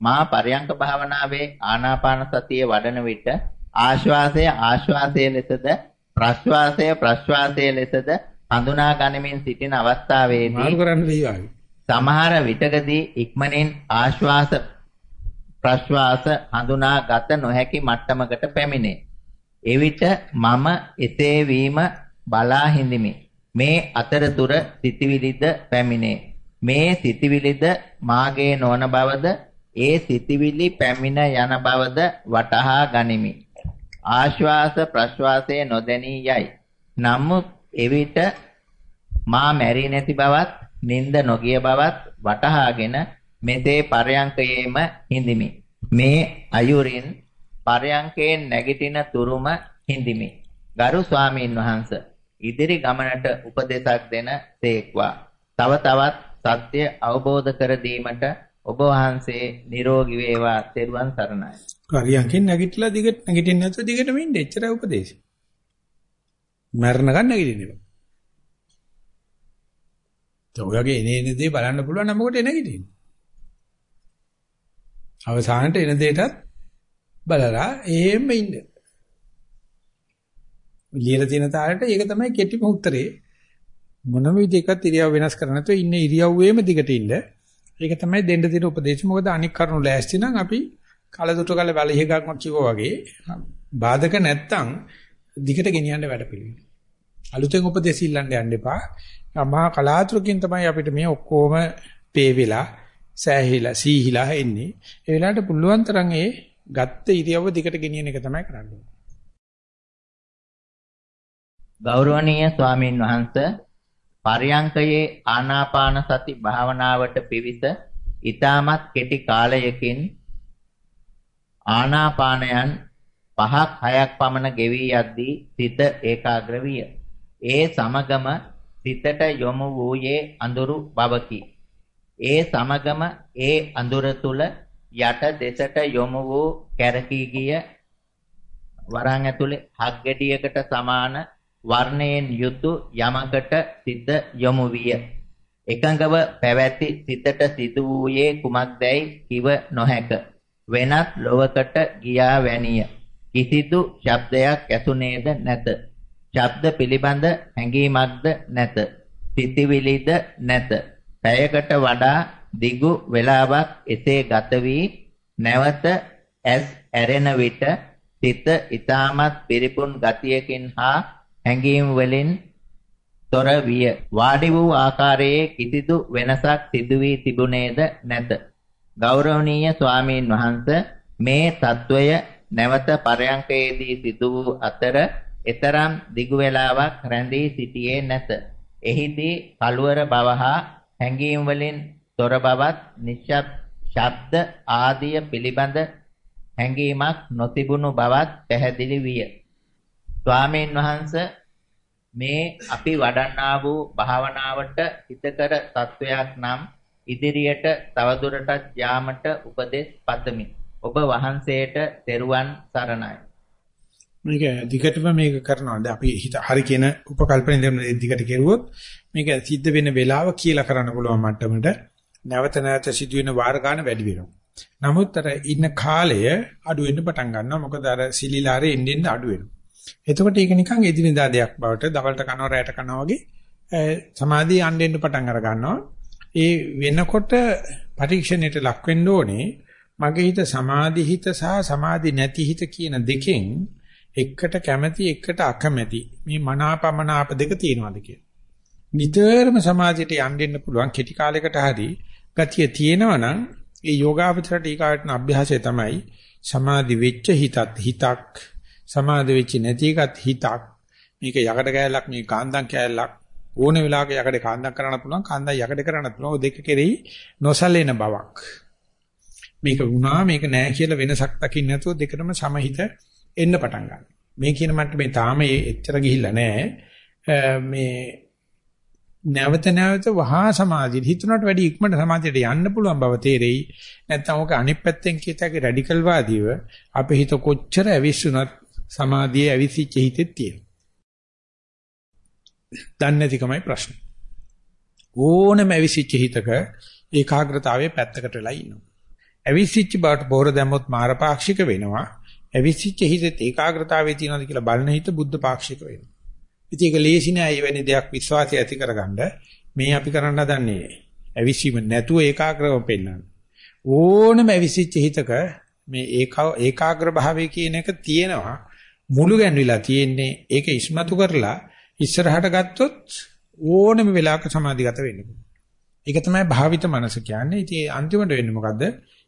මා පරයන්ක භාවනාවේ ආනාපාන සතිය වඩන විට ආශ්වාසය ආශ්වාසය ලෙසද ප්‍රශ්වාසය ප්‍රශ්වාසය ලෙසද හඳුනා ගනිමින් සිටින අවස්ථාවේදී සමහර විටකදී ඉක්මනින් ආශ්වාස ප්‍රශ්වාස හඳුනා ගත නොහැකි මට්ටමකට පැමිණේ. එවිට මම එසේ වීම බලා හිඳිමි. මේ අතරතුර සිටිවිලිද පැමිණේ. මේ සිටිවිලිද මාගේ නොවන බවද ඒ සිටිවිලි පැමිණ යන බවද වටහා ගනිමි. ආශ්වාස ප්‍රශ්වාසයේ නොදැනී යයි. නමුත් එවිට මා මැරී නැති බවත් නිନ୍ଦ නොගිය බවත් වටහාගෙන මෙසේ පරයන්කයේම හිඳිමි. මේ අයුරින් පරයන්කයෙන් නැගිටින තුරුම හිඳිමි. ගරු ස්වාමීන් වහන්ස ඉදිරි ගමනට උපදෙසක් දෙන තේක්වා. තව තවත් සත්‍ය අවබෝධ කර දීමට ඔබ වහන්සේ නිරෝගී වේවා තෙරුවන් සරණයි. පරියන්කෙන් නැගිටලා දිගට නැගිටින්න නැතුව දිගටම ඉන්න එච්චරයි උපදේශය. මරණ ගන්න නැගිටින්න බෑ. ඒ ඔයගේ එනේ දේ බලන්න පුළුවන් නම් මොකටද නැගිටින්නේ? අවසානට එන දෙයටත් බලලා එහෙම ඉන්න. ලියලා තියෙන තාලෙට ඒක තමයි කෙටිම උත්තරේ. මොනම විදිහකට ඉරියව් වෙනස් කර නැතුව ඉන්න ඉරියව්වේම දිගට ඉන්න. ඒක තමයි දෙන්න තියෙන උපදේශ. මොකද අනික් කරුණු ලෑස්ති නම් අපි කලදුටු කල වැලිහකක්ම කිව්වා වගේ බාධක නැත්තම් දිගට ගෙනියන්න වැඩ පිළිවෙල. අලුතෙන් උපදේශ ඉල්ලන්න යන්න එපා. මහා කලාතුරකින් තමයි අපිට මේ ඔක්කොම පේ වෙලා සෑහිලා සීහිලා එන්නේ. ඒ වෙලාවට පුළුවන් තරම් ඒ ගත්ත ඉරියව්ව දිගට ගෙනියන එක තමයි කරන්නේ. ගෞරවනීය ස්වාමින් වහන්සේ පර්යංකයේ ආනාපාන සති භාවනාවට පිවිස ඊටමත් කෙටි කාලයකින් ආනාපානයන් පහක් හයක් පමණ ගෙවි යද්දී සිත ඒකාග්‍ර විය. ඒ සමගම සිතට යොමු වූයේ අඳුරු බවකි. ඒ සමගම ඒ අඳුර තුල යට දෙසට යොමු වූ කැරකී ගිය වරන් ඇතුලේ හක් ගෙඩියකට සමාන වර්ණයෙන් යුතු යමකට සිත යොමු විය. එකඟව පැවැති සිතට සිදු වූයේ කුමක්දැයි කිව නොහැක. වෙනත් ලොවකට ගියා වැනිය. කිසිදු ශබ්දයක් ඇසුනේද නැත. ශබ්ද පිළිබඳ හැඟීමක්ද නැත. සිතිවිලිද නැත. පැයකට වඩා දිගු වේලාවක් එසේ ගත වී නැවත ඇස් ඇරෙන විට සිත ඊටමත් පිරිපුන් ගතියකින් හා හැඟීම් වලින් තොර විය. වාඩි වූ ආකාරයේ කිසිදු වෙනසක් සිදු වී තිබුණේද නැත. ගෞරවනීය ස්වාමීන් වහන්ස මේ తত্ত্বය නැවත පරයන්කයේදී සිදු වූ අතර එතරම් දිගු වේලාවක් රැඳී සිටියේ නැත. එහිදී කලවර බව හා හැඟීම් වලින් තොර බවත් නිශ්ශබ්ද ශබ්ද ආදිය පිළිබඳ හැඟීමක් නොතිබුණු බවත් පැහැදිලි විය. ස්වාමීන් වහන්ස මේ අපි වඩන්නා වූ භාවනාවට හිතකර තත්වයක් නම් ඉදිරියට තවදුරටත් යාමට උපදෙස් පතමි. ඔබ වහන්සේට තෙරුවන් සරණයි. මේක දිගටම මේක කරනවා. දැන් අපි හිත හරි කියන උපකල්පන දෙන්න දිගට කෙරුවොත් මේක සිද්ධ වෙන වෙලාව කියලා කරන්න පුළුවන් මට්ටමට නැවත නැවත සිදුවෙන වාර ගන්න වැඩි වෙනවා. නමුත් අර ඉන්න කාලය අඩු වෙන්න පටන් ගන්නවා. මොකද අර සිලිලාරේ එන්න අඩු වෙනවා. එතකොට ඒක නිකන් එදිනෙදා දෙයක් බවට දවල්ට කනවා රැට කනවා වගේ සමාධිය යන්න පටන් අර ගන්නවා. ඒ වෙනකොට පරීක්ෂණයට ලක් වෙන්න ඕනේ මගේ හිත සමාධි හිත සහ සමාධි නැති හිත කියන දෙකෙන් එකට කැමැති එකට අකමැති. මේ මනාපමනාප දෙක තියෙනවාද කියලා. නිතරම සමාධියට යන්න පුළුවන්. කෙටි කාලයකට හරි ගතිය තියෙනවා නම් ඒ යෝගාවචරට ඊකාටන අභ්‍යාසය තමයි සමාධි වෙච්ච හිතත් හිතක් සමාධි වෙච්ච නැති එකත් හිතක්. මේක යකඩ කෑල්ලක් මේ කාන්දම් කෑල්ලක්. ඕන වෙලාවක යකඩ කාන්දම් කරන්න පුළුවන් කාන්දම් යකඩ කරන්න පුළුවන්. දෙක කෙරෙහි නොසලෙන බවක්. මේක වුණා මේක නෑ කියලා වෙනසක් දකින්න නැතුව දෙකටම සමහිත එන්න පටන් ගන්නවා. මේ කියන මට්ටමේ තාම එච්චර ගිහිල්ලා නැහැ. මේ නැවත නැවත වහා සමාධිය හිතුණට වැඩි ඉක්මනට සමාධියට යන්න පුළුවන් බව තේරෙයි. නැත්නම් ඔක අනිත් පැත්තෙන් කියතගේ රැඩිකල් වාදීව අපේ හිත කොච්චර ඇවිස්සුනත් සමාධියේ ඇවිසිච්ච හිතෙත් තියෙනවා. දන්නේ නැතිකමයි ප්‍රශ්නේ. ඕනම ඇවිසිච්ච හිතක ඒකාග්‍රතාවයේ පැත්තකට වෙලා ඉන්නවා. ඇවිසිච්ච බවට පොර දැම්මොත් මාරපාක්ෂික වෙනවා. ඇවිසිච්ච හිතේ ඒකාග්‍රතාවයේ තියනවාද කියලා බලන හිත බුද්ධ පාක්ෂික වෙනවා. ඉතින් ඒක ලේසි නෑ එවැනි දෙයක් විශ්වාසය ඇති කරගන්න. මේ අපි කරන්න හදන්නේ ඇවිසීම නැතුව ඒකාග්‍රව පෙන්වන්න. ඕනම ඇවිසිච්ච හිතක මේ ඒකාග්‍ර භාවය කියන එක තියෙනවා. මුළු ගැන්විලා තියෙන්නේ ඒක ඉස්මතු කරලා ඉස්සරහට ගත්තොත් ඕනම වෙලාවක සමාධිගත වෙන්න පුළුවන්. ඒක තමයි භාවිත මනස කියන්නේ. ඉතින් අන්තිමට වෙන්නේ මොකද්ද?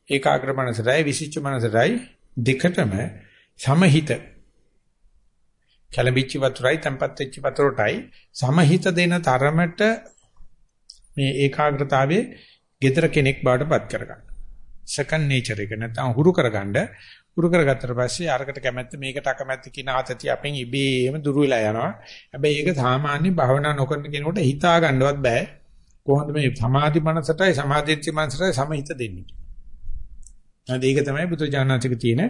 ඒකාග්‍ර මනසටයි විසිච්ච මනසටයි දෙකටම සමහිත කලබිච්ච වතුරයි tempat වෙච්ච වතුරටයි සමහිත දෙන තරමට මේ ඒකාග්‍රතාවයේ gedara කෙනෙක් බාටපත් කරගන්න. second nature එක නැත්නම් හුරු කරගන්න හුරු කරගත්තට පස්සේ අරකට කැමැත්ත මේකට අකමැත්ත කියන ආතතිය අපෙන් ඉබේම දුර වෙලා යනවා. හැබැයි ඒක සාමාන්‍ය භාවනා නොකරන කෙනෙකුට හිතා ගන්නවත් බෑ. කොහොමද මේ සමාධි මනසටයි සමාධිච්ච මනසටයි සමහිත දෙන්නේ. නැත්නම් ඒක තමයි බුදුජානනාතික තියෙන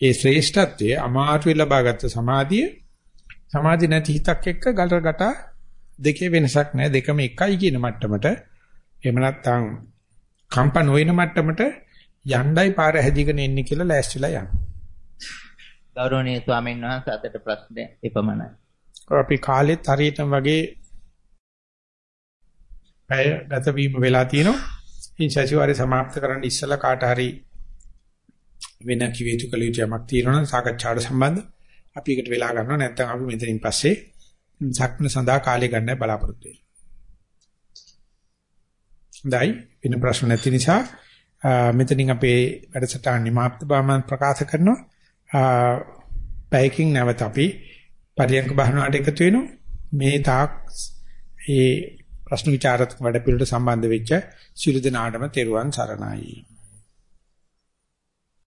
ඒ ශ්‍රේෂ්ඨත්වය අමාරුවේ ලබාගත් සමාධිය සමාධි නැති හිතක් එක්ක ගලකට දෙකේ වෙනසක් නැහැ දෙකම එකයි කියන මට්ටමට එහෙම නැත්නම් කම්ප නොවන මට්ටමට යණ්ඩයි පාර හැදිගෙන එන්නේ කියලා ලෑස්තිලා යන්න. ගෞරවනීය ස්වාමීන් වහන්සේ අදට ප්‍රශ්නේ එපමණයි. අපි කාලෙත් හරියටම වගේ පැය ගත වීම වෙලා තිනවා. ඉන් සතිವಾರේ සමාප්ත කරන්න ඉස්සලා කාට හරි වෙන කිව යුතු කළ යුතු යමක් තියෙනවා නම් සාකච්ඡාට සම්බන්ධ අපි එකට වෙලා ගන්නවා නැත්නම් අපි මෙතනින් පස්සේ සක්මන සඳහා කාලය ගන්න බලාපොරොත්තු වෙනවා. හොඳයි වෙන ප්‍රශ්න නැති නිසා මෙතනින් අපේ වැඩසටහන නිමාප්ත බව ප්‍රකාශ කරනවා. පැයකින් නැවත අපි පරියන්ක බහනකට එකතු වෙනවා. මේ තාක් ඒ ප්‍රශ්න විචාරත් වැඩ පිළිවෙලට සම්බන්ධ වෙච්ච සියලු දෙනාටම තෙරුවන් සරණයි.